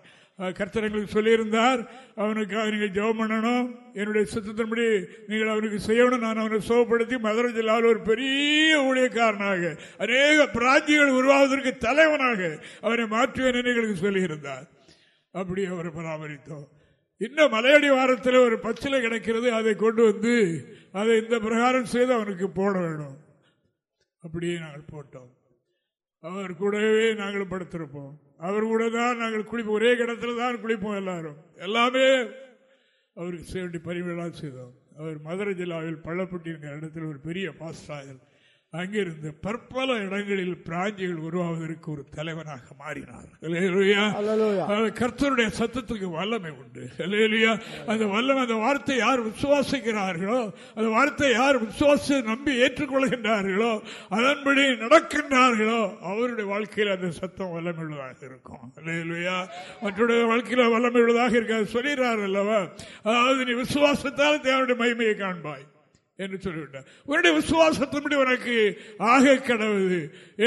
கர்த்தர் எங்களுக்கு சொல்லியிருந்தார் அவனுக்காக நீங்கள் ஜெபம் பண்ணணும் என்னுடைய சித்தத்தின்படி நீங்கள் அவனுக்கு செய்யணும் நான் அவனை சோகப்படுத்தி மதுரை ஜில்லாவில் ஒரு பெரிய ஊழியக்காரனாக அநேக பிராந்திகள் உருவாவதற்கு தலைவனாக அவனை மாற்றுவேன் என்று எங்களுக்கு சொல்லியிருந்தார். அப்படி அவரை பராமரித்தோம். இன்னும் மலையடி வாரத்தில் ஒரு பச்சிலை கிடைக்கிறது அதை கொண்டு வந்து அதை இந்த பிரகாரம் செய்து அவனுக்கு போட வேணும். அப்படியே நாங்கள் போட்டோம். அவர் கூடவே நாங்கள் படுத்திருப்போம். அவர் கூட தான் நாங்கள் குளிப்போம். ஒரே கிடத்துல தான் குளிப்போம் எல்லாரும். எல்லாமே அவருக்கு செய்ய வேண்டிய பரிமையெல்லாம் செய்தோம். அவர் மதுரை ஜில்லாவில் பள்ளப்பட்டி என்கிற இடத்தில் ஒரு பெரிய பாஸ்டாயல் அங்கிருந்து பற்பல இடங்களில் பிராஞ்சிகள் உருவாவதற்கு ஒரு தலைவனாக மாறினார். கர்த்தருடைய சத்தத்துக்கு வல்லமை உண்டு. அந்த வல்லமை அந்த வார்த்தை யார் விசுவாசிக்கிறார்களோ அந்த வார்த்தை யார் விசுவாச நம்பி ஏற்றுக்கொள்கின்றார்களோ அதன்படி நடக்கின்றார்களோ அவருடைய வாழ்க்கையில் அந்த சத்தம் வல்லமையுள்ளதாக இருக்கும். இல்லையா மற்றொரு வாழ்க்கையில் வல்லமையுள்ளதாக இருக்காது. சொல்கிறார் அல்லவா? அதாவது நீ விசுவாசத்தால் தேவனுடைய மகிமையை காண்பாய். என்று சொல்லிவிட்டார். உன்னுடைய விசுவாசத்தின்படி உனக்கு ஆக கடவுது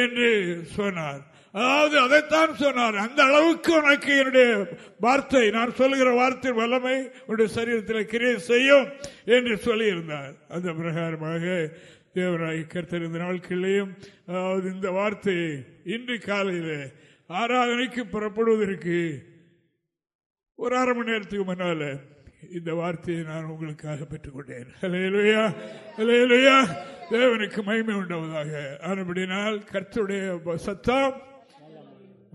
என்று சொன்னார். அதாவது அதைத்தான் சொன்னார். அந்த அளவுக்கு உனக்கு என்னுடைய வார்த்தை நான் சொல்லுகிற வார்த்தை வல்லமை உன்னுடைய சரீரத்தில் கிரியை செய்யும் என்று சொல்லியிருந்தார். அந்த பிரகாரமாக தேவராய் கருத்தறிந்த நாட்களிலேயும் அதாவது இந்த வார்த்தையை இன்று காலையில் ஆராதனைக்கு புறப்படுவதற்கு ஒரு அரை மணி நேரத்துக்கு முன்னால இந்த வார்த்தையை நான் உங்களுக்காக பெற்றுக்கொண்டேன். தேவனுக்கு மகிமை உண்டாவதாக. ஆனபடினால் கர்த்துடைய சத்தம்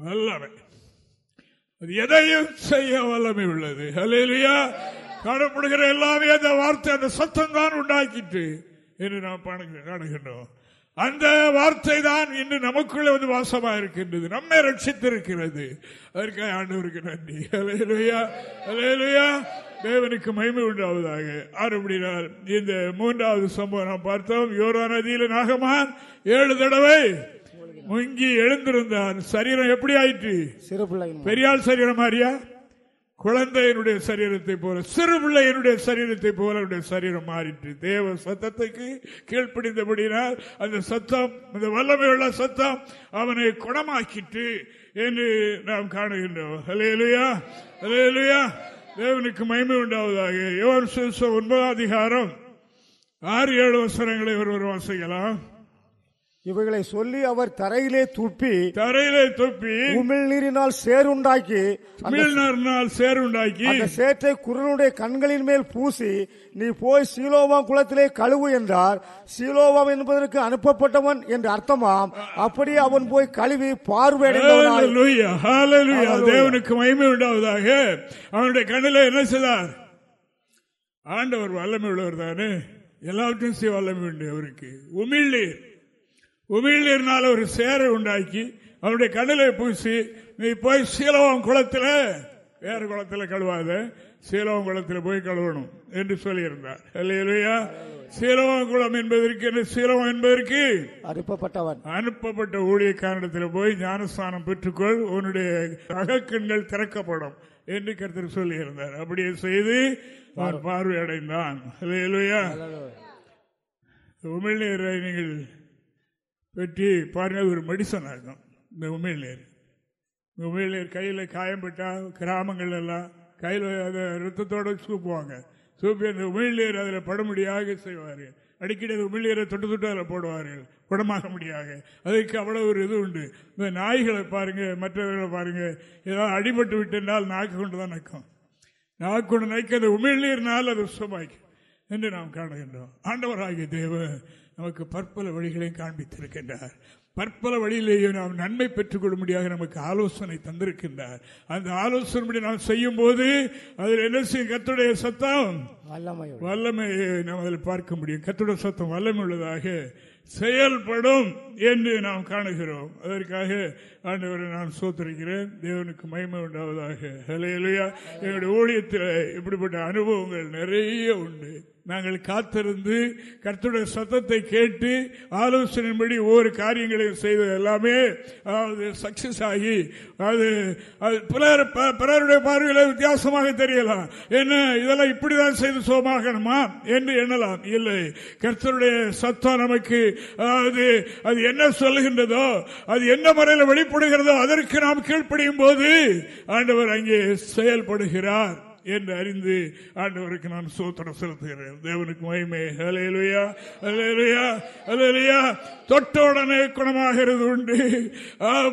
வல்லமை. அது எதையும் செய்ய வல்லமை உள்ளது. அலையிலையா காணப்படுகிற எல்லாமே அந்த வார்த்தை அந்த சத்தம் தான் உண்டாக்கிட்டு என்று நாம் காணுகின்றோம் அந்த வார்த்தை தான் இன்று நமக்குள்ளே வந்து வாசமா இருக்கின்றது. நம்மை ரட்சித்திருக்கிறது. அதற்காக ஆண்டவருக்கு நன்றி. அலையலுயா அலையலுயா தேவனுக்கு மகிமை உண்டாவதாக. ஆறுபடினால் இந்த மூன்றாவது சம்பவம் நாம் பார்த்தோம். யோரா நதியில நாகமான் ஏழு தடவை முங்கி எழுந்திருந்தான். சரீரம் எப்படி ஆயிற்று? பெரியாள் சரீரம் மாதிரியா? குழந்தையினுடைய சரீரத்தை போல சிறு பிள்ளையினுடைய சரீரத்தை போல அவருடைய சரீரம் மாறிட்டு தேவ சத்தத்துக்கு கீழ்ப்படிந்தபடினால் அந்த சத்தம் அந்த வல்லமையுள்ள சத்தம் அவனை குணமாக்கிட்டு என்று நாம் காணுகின்றோம். அலையலுயா அலையலுயா தேவனுக்கு மயமை உண்டாவதாக. யோன் ஒன்பதாம் அதிகாரம் ஆறு ஏழு வசனங்களை ஒருவர் வாசிக்கலாம். இவைகளை சொல்லி அவர் தரையிலே துப்பி தரையிலே துப்பி உமிழ் நீரினால் சேருண்டாக்கி உமிழ்நீரினால் சேருண்டாக்கி அந்த சேற்றை குரனுடைய கண்களின் மேல் பூசி நீ போய் சீலோவாம் குளத்திலே கழுவு என்றார். சீலோவாம் என்பதற்கு அனுப்பப்பட்டவன் என்று அர்த்தமாம். அப்படியே அவன் போய் கழுவி பார்வையடைந்தவன் தேவனுக்கு மகிமை உண்டாவதாக. அவனுடைய கண்ணில் என்ன செய்தார்? ஆண்டவர் வல்லமை உள்ளவர் தானே? எல்லாவற்றையும் செய்ய வல்லமை உண்டு அவருக்கு. உமிழ்நீர் உமிழ்நீர்னால ஒரு சேரை உண்டாக்கி அவருடைய கடலை பூசி நீ போய் சீலவம் குளத்தில் வேற குளத்தில் கழுவாத சீலவம் குளத்தில் போய் கழுவணும் என்று சொல்லியிருந்தார். இல்லையா சீலவம் குளம் என்பதற்கு என்ன சீலவம் என்பதற்கு? அனுப்பப்பட்டவன். அனுப்பப்பட்ட ஊழியக்காரத்தில் போய் ஞானஸ்தானம் பெற்றுக்கொள் உன்னுடைய அகக்கண்கள் திறக்கப்படும் என்று கருத்து சொல்லியிருந்தார். அப்படியே செய்து பார்வையடைந்தான். இல்லையா உமிழ்நீரை நீங்கள் வெட்டி பாருங்கள் ஒரு மெடிசன் ஆகும் இந்த உமிழ்நீர் இந்த உமிழ்நீர் கையில் காயம்பட்டால் கிராமங்கள் எல்லாம் கையில் அதை ரத்தத்தோடு சூப்புவாங்க. சூப்பி அந்த உமிழ்நீர் அதில் படும்படியாக செய்வார்கள். அடிக்கடி அந்த உமிழ்நீரை தொட்டு தொட்டு அதில் போடுவார்கள். குடமாக முடியாக. அதுக்கு அவ்வளோ ஒரு இது உண்டு. இந்த நாய்களை பாருங்கள் மற்றவர்களை பாருங்கள் ஏதாவது அடிபட்டு விட்டால் நாக்கு கொண்டு தான் நிற்கும். நாக்கு கொண்டு நிற்க அந்த உமிழ்நீர்னால் அது சுகமாக்கி என்று நாம் காணுகின்றோம். ஆண்டவராகிய தேவன் நமக்கு பற்பல வழிகளையும் காண்பித்திருக்கின்றார். பற்பல வழியிலேயே நாம் நன்மை பெற்றுக் கொள்ளும்படியாக நமக்கு ஆலோசனை தந்திருக்கின்றார். அந்த ஆலோசனை நாம் செய்யும் போது அதில் என்ன செய்யும்? கத்துடைய சத்தம் வல்லமையை நாம் அதில் பார்க்க முடியும். கத்துடைய சத்தம் வல்லமை உள்ளதாக செயல்படும் என்று நாம் காணுகிறோம். அதற்காக ஆண்டவரை நான் சோத்தரிக்கிறேன். தேவனுக்கு மகிமை உண்டாவதாக. எங்களுடைய ஊழியத்தில் இப்படிப்பட்ட அனுபவங்கள் நிறைய உண்டு. நாங்கள் காத்திருந்து கர்த்தருடைய சத்தத்தை கேட்டு ஆலோசனைப்படி ஒவ்வொரு காரியங்களையும் செய்தது எல்லாமே அதாவது சக்சஸ் ஆகி அது பிறர் பிறருடைய பார்வையில் வித்தியாசமாக தெரியலாம். என்ன இதெல்லாம் இப்படிதான் செய்து சோமாகணுமா என்று எண்ணலாம். இல்லை. கர்த்தருடைய சத்தம் நமக்கு அதாவது அது என்ன சொல்லுகின்றதோ அது என்ன முறையில் வெளிப்படுகிறதோ அதற்கு நாம் கீழ்ப்படியும் போது ஆண்டவர் அங்கே செயல்படுகிறார். என்று அறிந்து ஆண்டவருக்கு நான் சோத்திரம் செலுத்துகிறேன். தேவனுக்கு மகிமை. அலையலையா அலையலையா அலையலுயா தொட்டவுடனே குணமாகிறது உண்டு.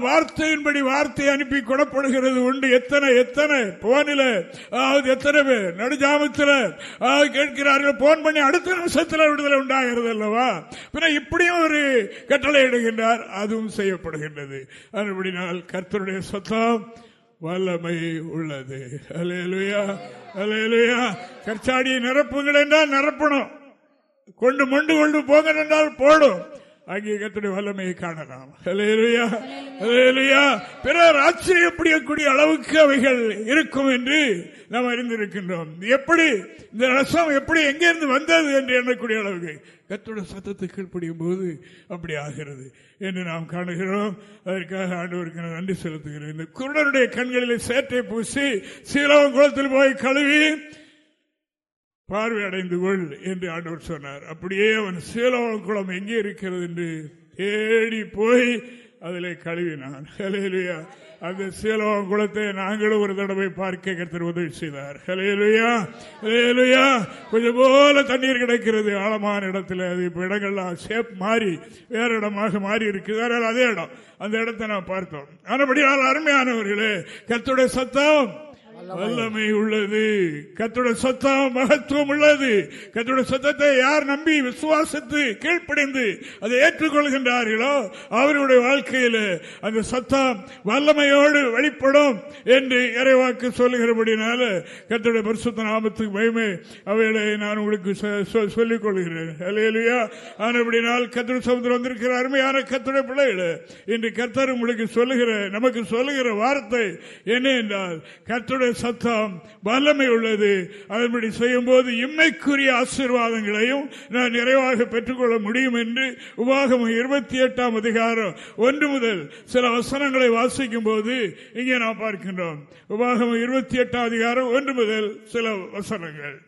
வார்த்தையின்படி வார்த்தை அனுப்பி குணப்படுகிறது உண்டு. எத்தனை எத்தனை? போனில. அதாவது எத்தனை பேர்? நடுஜாமத்தில். கேட்கிறார்கள் போன் பண்ணி அடுத்த நிமிஷத்தில் விடுதலை உண்டாகிறது அல்லவா? பின்ன இப்படியும் ஒரு கட்டளை இடுகின்றார். அதுவும் செய்யப்படுகின்றது. அதுபடினால் கர்த்தருடைய சத்தம். வல்லமை உள்ளது. அலையலுயா அலையலுயா கற்சாடியை நிரப்புங்கள் என்றால் நிரப்பணும். கொண்டு மொண்டு கொண்டு போங்க என்றால் போடும். அங்கே கத்துடைய வல்லமையை காணலாம். பிறர் ஆச்சரியப்படியக்கூடிய அளவுக்கு அவைகள் இருக்கும் என்று நாம் அறிந்திருக்கின்றோம். எப்படி? இந்த ரசம் எப்படி எங்கிருந்து வந்தது என்று எண்ணக்கூடிய அளவுக்கு கத்தோட சத்தத்தை கீழ்ப்படியும் போது அப்படி ஆகிறது என்று நாம் காணுகிறோம். அதற்காக ஆண்டவருக்கு நான் நன்றி செலுத்துகிறேன். இந்த குருடருடைய கண்களில் சேற்றை பூசி சீலவன் குளத்தில் போய் கழுவி பார்வை அடைந்து கொள் என்று ஆண்டவர் சொன்னார். அப்படியே அவன் சீலவன் குளம் எங்கே இருக்கிறது என்று தேடி போய் அதில் கழுவினான். ஹலேலுயா அந்த சீலவன் குளத்தை நாங்களும் ஒரு தடவை பார்க்க கருத்தர் உதவி செய்தார். ஹலேலுயா ஹலேலுயா கொஞ்சம் போல தண்ணீர் கிடைக்கிறது. ஆழமான இடத்துல அது இப்போ இடங்கள்லாம் ஷேப் மாறி வேற இடமாக மாறி இருக்குது அதனால் அதே இடம். அந்த இடத்தை நான் பார்த்தோம். ஆனபடியால் அருமையானவர்களே கத்துடைய சத்தம் வல்லமை உள்ளது. கத்துடைய சத்தம் மகத்துவம் உள்ளது. கத்துடைய சத்தத்தை யார் நம்பி விசுவாசத்து கீழ்ப்படைந்து அதை ஏற்றுக்கொள்கின்றார்களோ அவருடைய வாழ்க்கையில் அந்த சத்தம் வல்லமையோடு வெளிப்படும் என்று இறைவாக்கு சொல்லுகிறபடினால கத்துடைய பரிசுத்த நாமத்துக்கு பயமே அவைகளை நான் உங்களுக்கு சொல்லிக் கொள்கிறேன் அலையலையா ஆனபடினால் கத்துடைய சமுதிரம் வந்திருக்கிற அருமையான கத்துடைய பிள்ளைகளை இன்று கத்தர் உங்களுக்கு சொல்லுகிற நமக்கு சொல்லுகிற வார்த்தை என்ன என்றால் கத்துடைய சத்தம் வல்லமை உள்ளது. அதன்படி செய்யும் போது இம்மைக்குரிய ஆசீர்வாதங்களையும் நான் நிறைவாக பெற்றுக்கொள்ள முடியும் என்று உபாகமம் இருபத்தி எட்டாம் அதிகாரம் ஒன்று முதல் சில வசனங்களை வாசிக்கும் போது இங்கே நாம் பார்க்கின்றோம். உபாகமம் இருபத்தி எட்டாம் அதிகாரம் ஒன்று முதல் சில வசனங்கள்.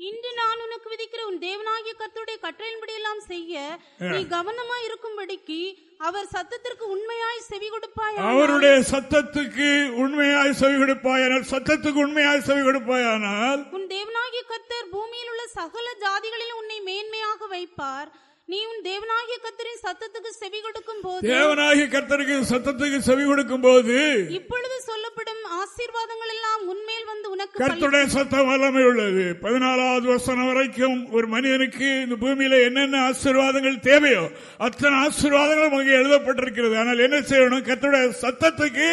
இன்று நான் உனக்கு விதிக்கிற உன் தேவனாகிய கர்த்தருடைய கட்டளையின்படி எல்லாம் செய்ய நீ கவனமாய் இருக்கும்படிக்கு அவர் சத்தத்திற்கு உண்மையாய் செவி கொடுப்பாய் அவருடைய சத்தத்துக்கு உண்மையாய் செவி கொடுப்பாயானால் சத்தத்துக்கு உண்மையாய் செவி கொடுப்பாயானால் உன் தேவனாகிய கர்த்தர் பூமியில் உள்ள சகல ஜாதிகளில் உன்னை மேன்மையாக வைப்பார். நீ உன் தேவனாகிய கர்த்தரின் சத்தத்துக்கு செவி கொடுக்கும் போது தேவனாகிய கர்த்தருக்கு சத்தத்துக்கு செவி கொடுக்கும் போது இப்பொழுது சொல்லப்படும் ஆசீர்வாதங்கள் எல்லாம் உன்மேல் வந்து உனக்கு கர்த்தருடைய சத்தம் வல்லமை உள்ளது. பதினாலாவது வசனம் வரைக்கும் ஒரு மனிதனுக்கு இந்த பூமியில என்னென்ன ஆசீர்வாதங்கள் தேவையோ அத்தனை ஆசீர்வாதங்களும் அங்கே எழுதப்பட்டிருக்கிறது. ஆனால் என்ன செய்யணும்? கர்த்தருடைய சத்தத்துக்கு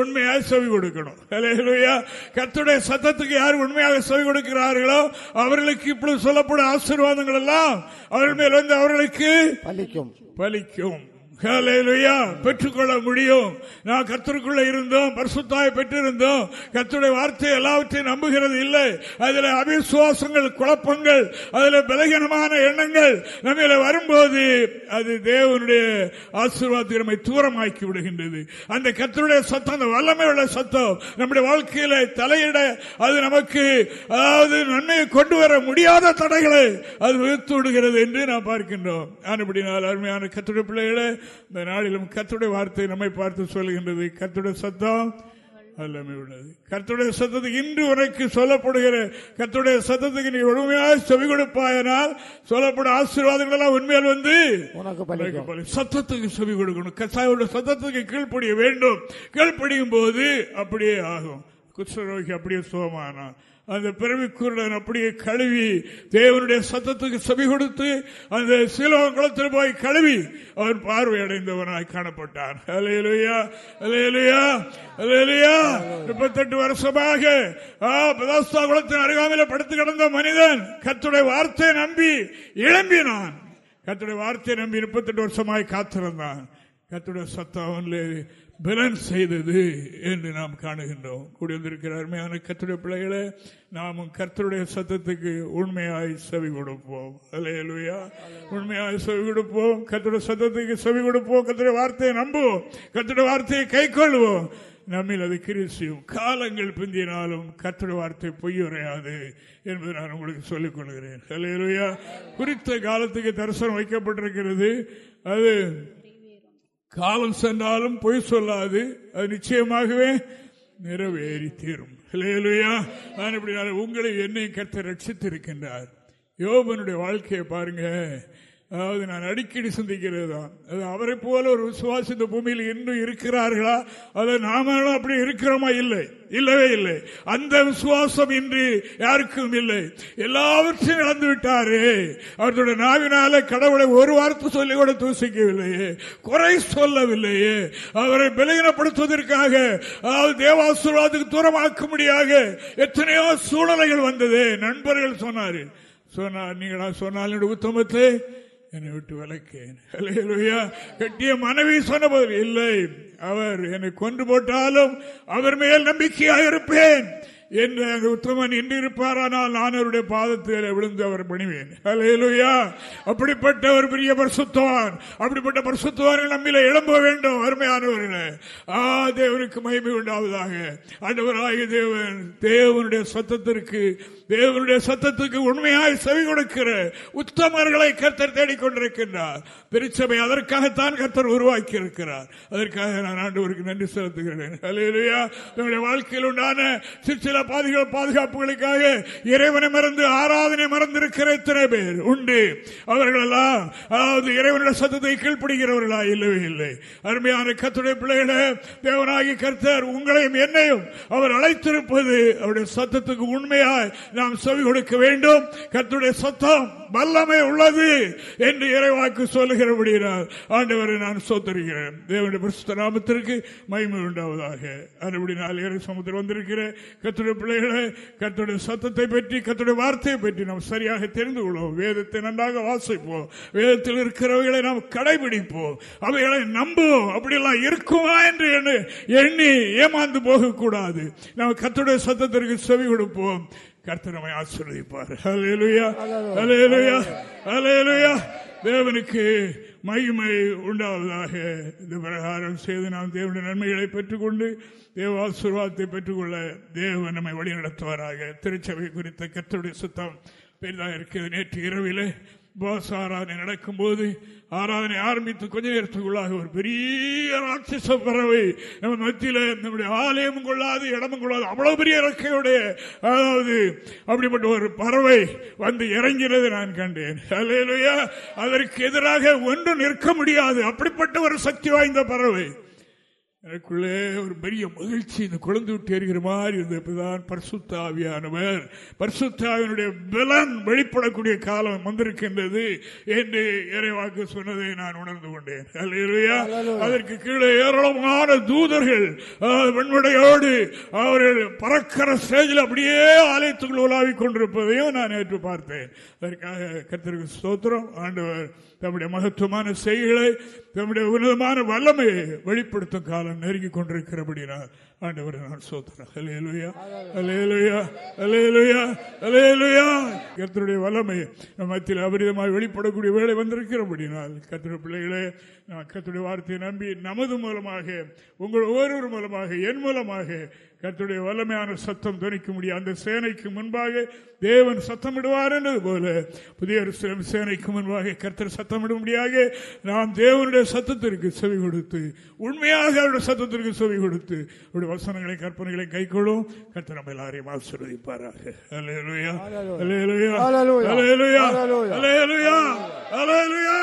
உண்மையாக செவி கொடுக்கணும். ஹalleluya கர்த்தருடைய சத்தத்துக்கு யார் உண்மையாக செவி கொடுக்கிறார்களோ அவர்களுக்கு இப்பொழுது சொல்லப்படும் ஆசீர்வாதங்கள் எல்லாம் அவர்கள் மேல் வந்து அவர்களுக்கு பலிக்கும். பலிக்கும். பெற்றுக்கொள்ள முடியும். நான் கர்த்தருக்குள்ள இருந்தோம். பரிசுத்தாய் பெற்றிருந்தோம். கத்துடைய வார்த்தை எல்லாவற்றையும் நம்புகிறது இல்லை. அதில் அவிசுவாசங்கள் குழப்பங்கள் அதில் பலகீனமான எண்ணங்கள் நம்மள வரும்போது அது தேவனுடைய ஆசீர்வாதத்தை நம்மை தூரமாக்கி விடுகின்றது. அந்த கத்தருடைய சத்தம் அந்த வல்லமை உள்ள சத்தம் நம்முடைய வாழ்க்கையில தலையிட அது நமக்கு அதாவது நன்மையை கொண்டு வர முடியாத தடைகளை அது விழுத்து விடுகிறது என்று நாம் பார்க்கின்றோம். ஆனபடினால் அருமையான கத்துடைய பிள்ளைகளை இந்த நாளிலும் கத்துடைய வார்த்தை நம்மை பார்த்து சொல்கின்றது கத்துடைய சத்தம் வல்லமை உள்ளது. கர்த்தருடைய சத்தத்துக்கு இன்று உனக்கு சொல்லப்படுகிற கர்த்தருடைய சத்தத்துக்கு நீ உண்மையாக செவி கொடுப்பாயனால் சொல்லப்படும் ஆசீர்வாதங்கள் எல்லாம் உண்மையில் வந்து உனக்கு. சத்தத்துக்கு செவி கொடுக்கணும். கசாயோட சத்தத்துக்கு கீழ்ப்படிய வேண்டும். கீழ்ப்படியும் போது அப்படியே ஆகும். குஷ்டரோகி அப்படியே சுகமானான் அந்த பிறவிக்குருடன் அப்படியே கழுவி தேவனுடைய சத்தத்துக்கு செவி கொடுத்து அந்த சிலோகம் போய் கழுவி அவன் பார்வை அடைந்தவனாய் காணப்பட்டான். அலையலையா அலையலையா அலையலையா முப்பத்தெட்டு வருஷமாக ஆ, குளத்தின் அருகாமையில் படுத்து கிடந்த மனிதன் கத்துடைய வார்த்தையை நம்பி இழம்பினான் கத்துடைய வார்த்தையை நம்பி முப்பத்தெட்டு வருஷமாய் காத்திருந்தான். கத்துடைய சத்தம் பலன் செய்தது என்று நாம் காணுகின்றோம். கூடி வந்திருக்கிற அருமையான கத்துடைய பிள்ளைகளை நாமும் கர்த்தருடைய சத்தத்துக்கு உண்மையாய் செவி கொடுப்போம். அலையலுயா உண்மையாய் செவி கொடுப்போம். கத்துடைய சத்தத்துக்கு செவி கொடுப்போம். கத்துடைய வார்த்தையை நம்புவோம். கத்துடைய வார்த்தையை கை கொள்வோம் நம்மில் அது கிரிசியும் காலங்கள் பிந்தினாலும் கர்த்தருடைய வார்த்தை பொய்யுறையாது என்பதை நான் உங்களுக்கு சொல்லிக் கொள்கிறேன். குறித்த காலத்துக்கு தரிசனம் வைக்கப்பட்டிருக்கிறது. அது காலம் சென்றாலும் பொய் சொல்லாது. அது நிச்சயமாகவே நிறைவேறி தீரும். இல்லையா நான் இப்படி உங்களை என்னை கருத்தை ரட்சித்திருக்கின்றார். யோபனுடைய வாழ்க்கையை பாருங்க. அதாவது நான் அடிக்கடி சிந்திக்கிறது தான் அது அவரை போல ஒரு விசுவாசி இந்த பூமியில் இன்னும் இருக்கிறார்களா? அது நாமளும் அப்படி இருக்கிறோமா? இல்லை. இல்லவே இல்லை. அந்த விசுவாசம் இன்று யாருக்கும் இல்லை. எல்லாவற்றையும் இழந்து விட்டாரு. அவர்களுடைய நாவினால கடவுளை ஒரு வார்த்தை சொல்லி கூட தூசிக்கவில்லையே. குறை சொல்லவில்லையே. அவரை பலகீனப்படுத்துவதற்காக அதாவது தேவாசுராதுக்கு தூரமாக்கும்படியாக எத்தனையோ சூழ்நிலைகள் வந்தது. நண்பர்கள் சொன்னார்கள் சொன்னார் நீங்களா சொன்னால் உத்தமத்தை? என்னை விட்டு விளக்கேன் கட்டிய மனைவி சொன்னபோது இல்லை அவர் என்னை கொன்று போட்டாலும் அவர் மேல் நம்பிக்கையாக இருப்பேன். என்று அந்த உத்தமன் இன்று இருப்பாரானால் நான் அவருடைய பாதத்தில் விழுந்து அவர் பணிவேன். அலையலுயா அப்படிப்பட்ட ஒரு பெரிய பரிசுத்தவான் அப்படிப்பட்ட பரிசுத்தவான்கள் நம்மில எழும்ப வேண்டும் அருமையானவர்களே. ஆ தேவனுக்கு மகிமை உண்டாவதாக. ஆண்டவராகிய தேவன் தேவனுடைய சத்தத்திற்கு தேவனுடைய சத்தத்துக்கு உண்மையாய் செவி கொடுக்கிற உத்தமர்களை கர்த்தர் தேடிக்கொண்டிருக்கின்றார். திருச்சபை அதற்காகத்தான் கர்த்தர் உருவாக்கி இருக்கிறார் அதற்காக நான் ஆண்டவருக்கு நன்றி செலுத்துகிறேன். நம்முடைய வாழ்க்கையில் உண்டான சிற்சில பாதுகாப்பு பாதுகாப்புகளுக்காக இறைவனை மறந்து ஆராதனை மறந்திருக்கிற எத்தனை பேர்? உண்டு. அவர்கள் எல்லாம் அதாவது இறைவனுடைய சத்தத்தை கீழ்ப்படுகிறவர்களா இல்லவே இல்லை. அருமையான கத்துடைய பிள்ளைகளே தேவனாகி கர்த்தர் உங்களையும் என்னையும் அவர் அழைத்திருப்பது அவருடைய சத்தத்துக்கு உண்மையாய் நாம் செவி கொடுக்க வேண்டும். கத்துடைய சத்தம் வல்லமை உள்ளது என்று இறைவாக்கு சொல்லுகிறபடியால் ஆண்டவரை நான் சோத்தருகிறேன் தேவனுடைய பிரசுத்த நாமத்திற்கு மயிமை உண்டாவதாக. அதுபடி நாலு இறை சமுத்திரம் வந்திருக்கிற கத்துடைய பிள்ளைகளை கத்துடைய சத்தத்தை பற்றி கத்துடைய வார்த்தையை பற்றி நாம் சரியாக தெரிந்து கொள்வோம். வேதத்தை நன்றாக வாசிப்போம். வேதத்தில் இருக்கிறவைகளை நாம் கடைபிடிப்போம். அவைகளை நம்புவோம். அப்படியெல்லாம் இருக்குமா என்று எண்ணி ஏமாந்து போகக்கூடாது. நாம் கத்துடைய சத்தத்திற்கு செவி கொடுப்போம். கர்த்தர் நம்மை ஆசீர்வதிப்பார். ஹalleluya ஹalleluya ஹalleluya தேவனுக்கு மகிமை உண்டாவதாக. இந்த பிரகாரம் செய்து நாம் தேவனுடைய நன்மைகளை பெற்றுக்கொண்டு தேவ ஆசீர்வாதத்தை பெற்றுக்கொள்ள தேவன் நம்மை வழி நடத்துவாராக திருச்சபை குறித்த கர்த்தருடைய சுத்தம் பெரிதாக இருக்கிறது. நேற்று இரவிலே பாஸ் ஆராதனை நடக்கும்போது ஆராதனை ஆரம்பித்து கொஞ்ச நேரத்துக்குள்ளாக ஒரு பெரிய ராட்சச பறவை நம்ம மத்தியில நம்முடைய ஆலயமும் கொள்ளாது இடமும் கொள்ளாது அவ்வளவு பெரிய இறக்கையுடைய அதாவது அப்படிப்பட்ட ஒரு பறவை வந்து இறங்கிறது நான் கண்டேன். அதற்கு எதிராக ஒன்றும் நிற்க முடியாது. அப்படிப்பட்ட ஒரு சக்தி வாய்ந்த பறவை. எனக்குள்ளே ஒரு பெரிய மகிழ்ச்சி இந்த குழந்தை விட்டு எறிகிற மாதிரி இருந்ததுதான் பரிசுத்தாவியானவர் பரிசுத்தாவினுடைய பலன் வெளிப்படக்கூடிய காலம் வந்திருக்கின்றது என்று இறைவாக்கு சொன்னதை நான் உணர்ந்து கொண்டேன். அதற்கு கீழே ஏராளமான தூதர்கள் வெண்மடையோடு அவர்கள் பறக்கிற ஸ்டேஜில் அப்படியே ஆலயத்துக்குள் உலாவிக் கொண்டிருப்பதையும் நான் நேற்று பார்த்தேன். அதற்காக கர்த்தருக்கு ஸ்தோத்திரம். ஆண்டவர் தம்முடைய மகத்துவமான செய்திகளை தம்முடைய உன்னதமான வல்லமையை வெளிப்படுத்தும் காலம் நெருங்கி கொண்டிருக்கிறபடினால் ஆண்டவர் நான் சோத்துறேன் அலேலுயா அலேலுயா அலேலுயா அலேலுயா கர்த்தருடைய வல்லமை மத்தியில் அபரிதமாக வெளிப்படக்கூடிய வேலை வந்திருக்கிறபடினால் கத்திர பிள்ளைகளே நான் கத்துடைய வார்த்தையை நம்பி நமது மூலமாக உங்கள் ஒவ்வொருவர் மூலமாக என் மூலமாக கர்த்தருடைய வல்லமையான சத்தம் துணிக்க முடியும். அந்த சேனைக்கு முன்பாக தேவன் சத்தமிடுவார் என்றது போல புதிய சேனைக்கு முன்பாக கர்த்தர் சத்தமிடும்படியாக நாம் தேவனுடைய சத்தத்திற்கு செவி கொடுத்து உண்மையாக அவருடைய சத்தத்திற்கு செவி கொடுத்து அவருடைய வசனங்களை கற்பனைகளை கைக்கொள்ளும் கர்த்தர் நம்ம எல்லாரையும் ஆசீர்வதிப்பாராக. அல்லேலூயா. அல்லேலூயா அல்லேலூயா. அல்லேலூயா அல்லேலூயா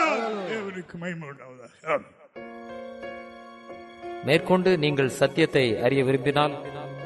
தேவனுக்கு மகிமை உண்டாவதாக. மேற்கொண்டு நீங்கள் சத்தியத்தை அறிய விரும்பினால்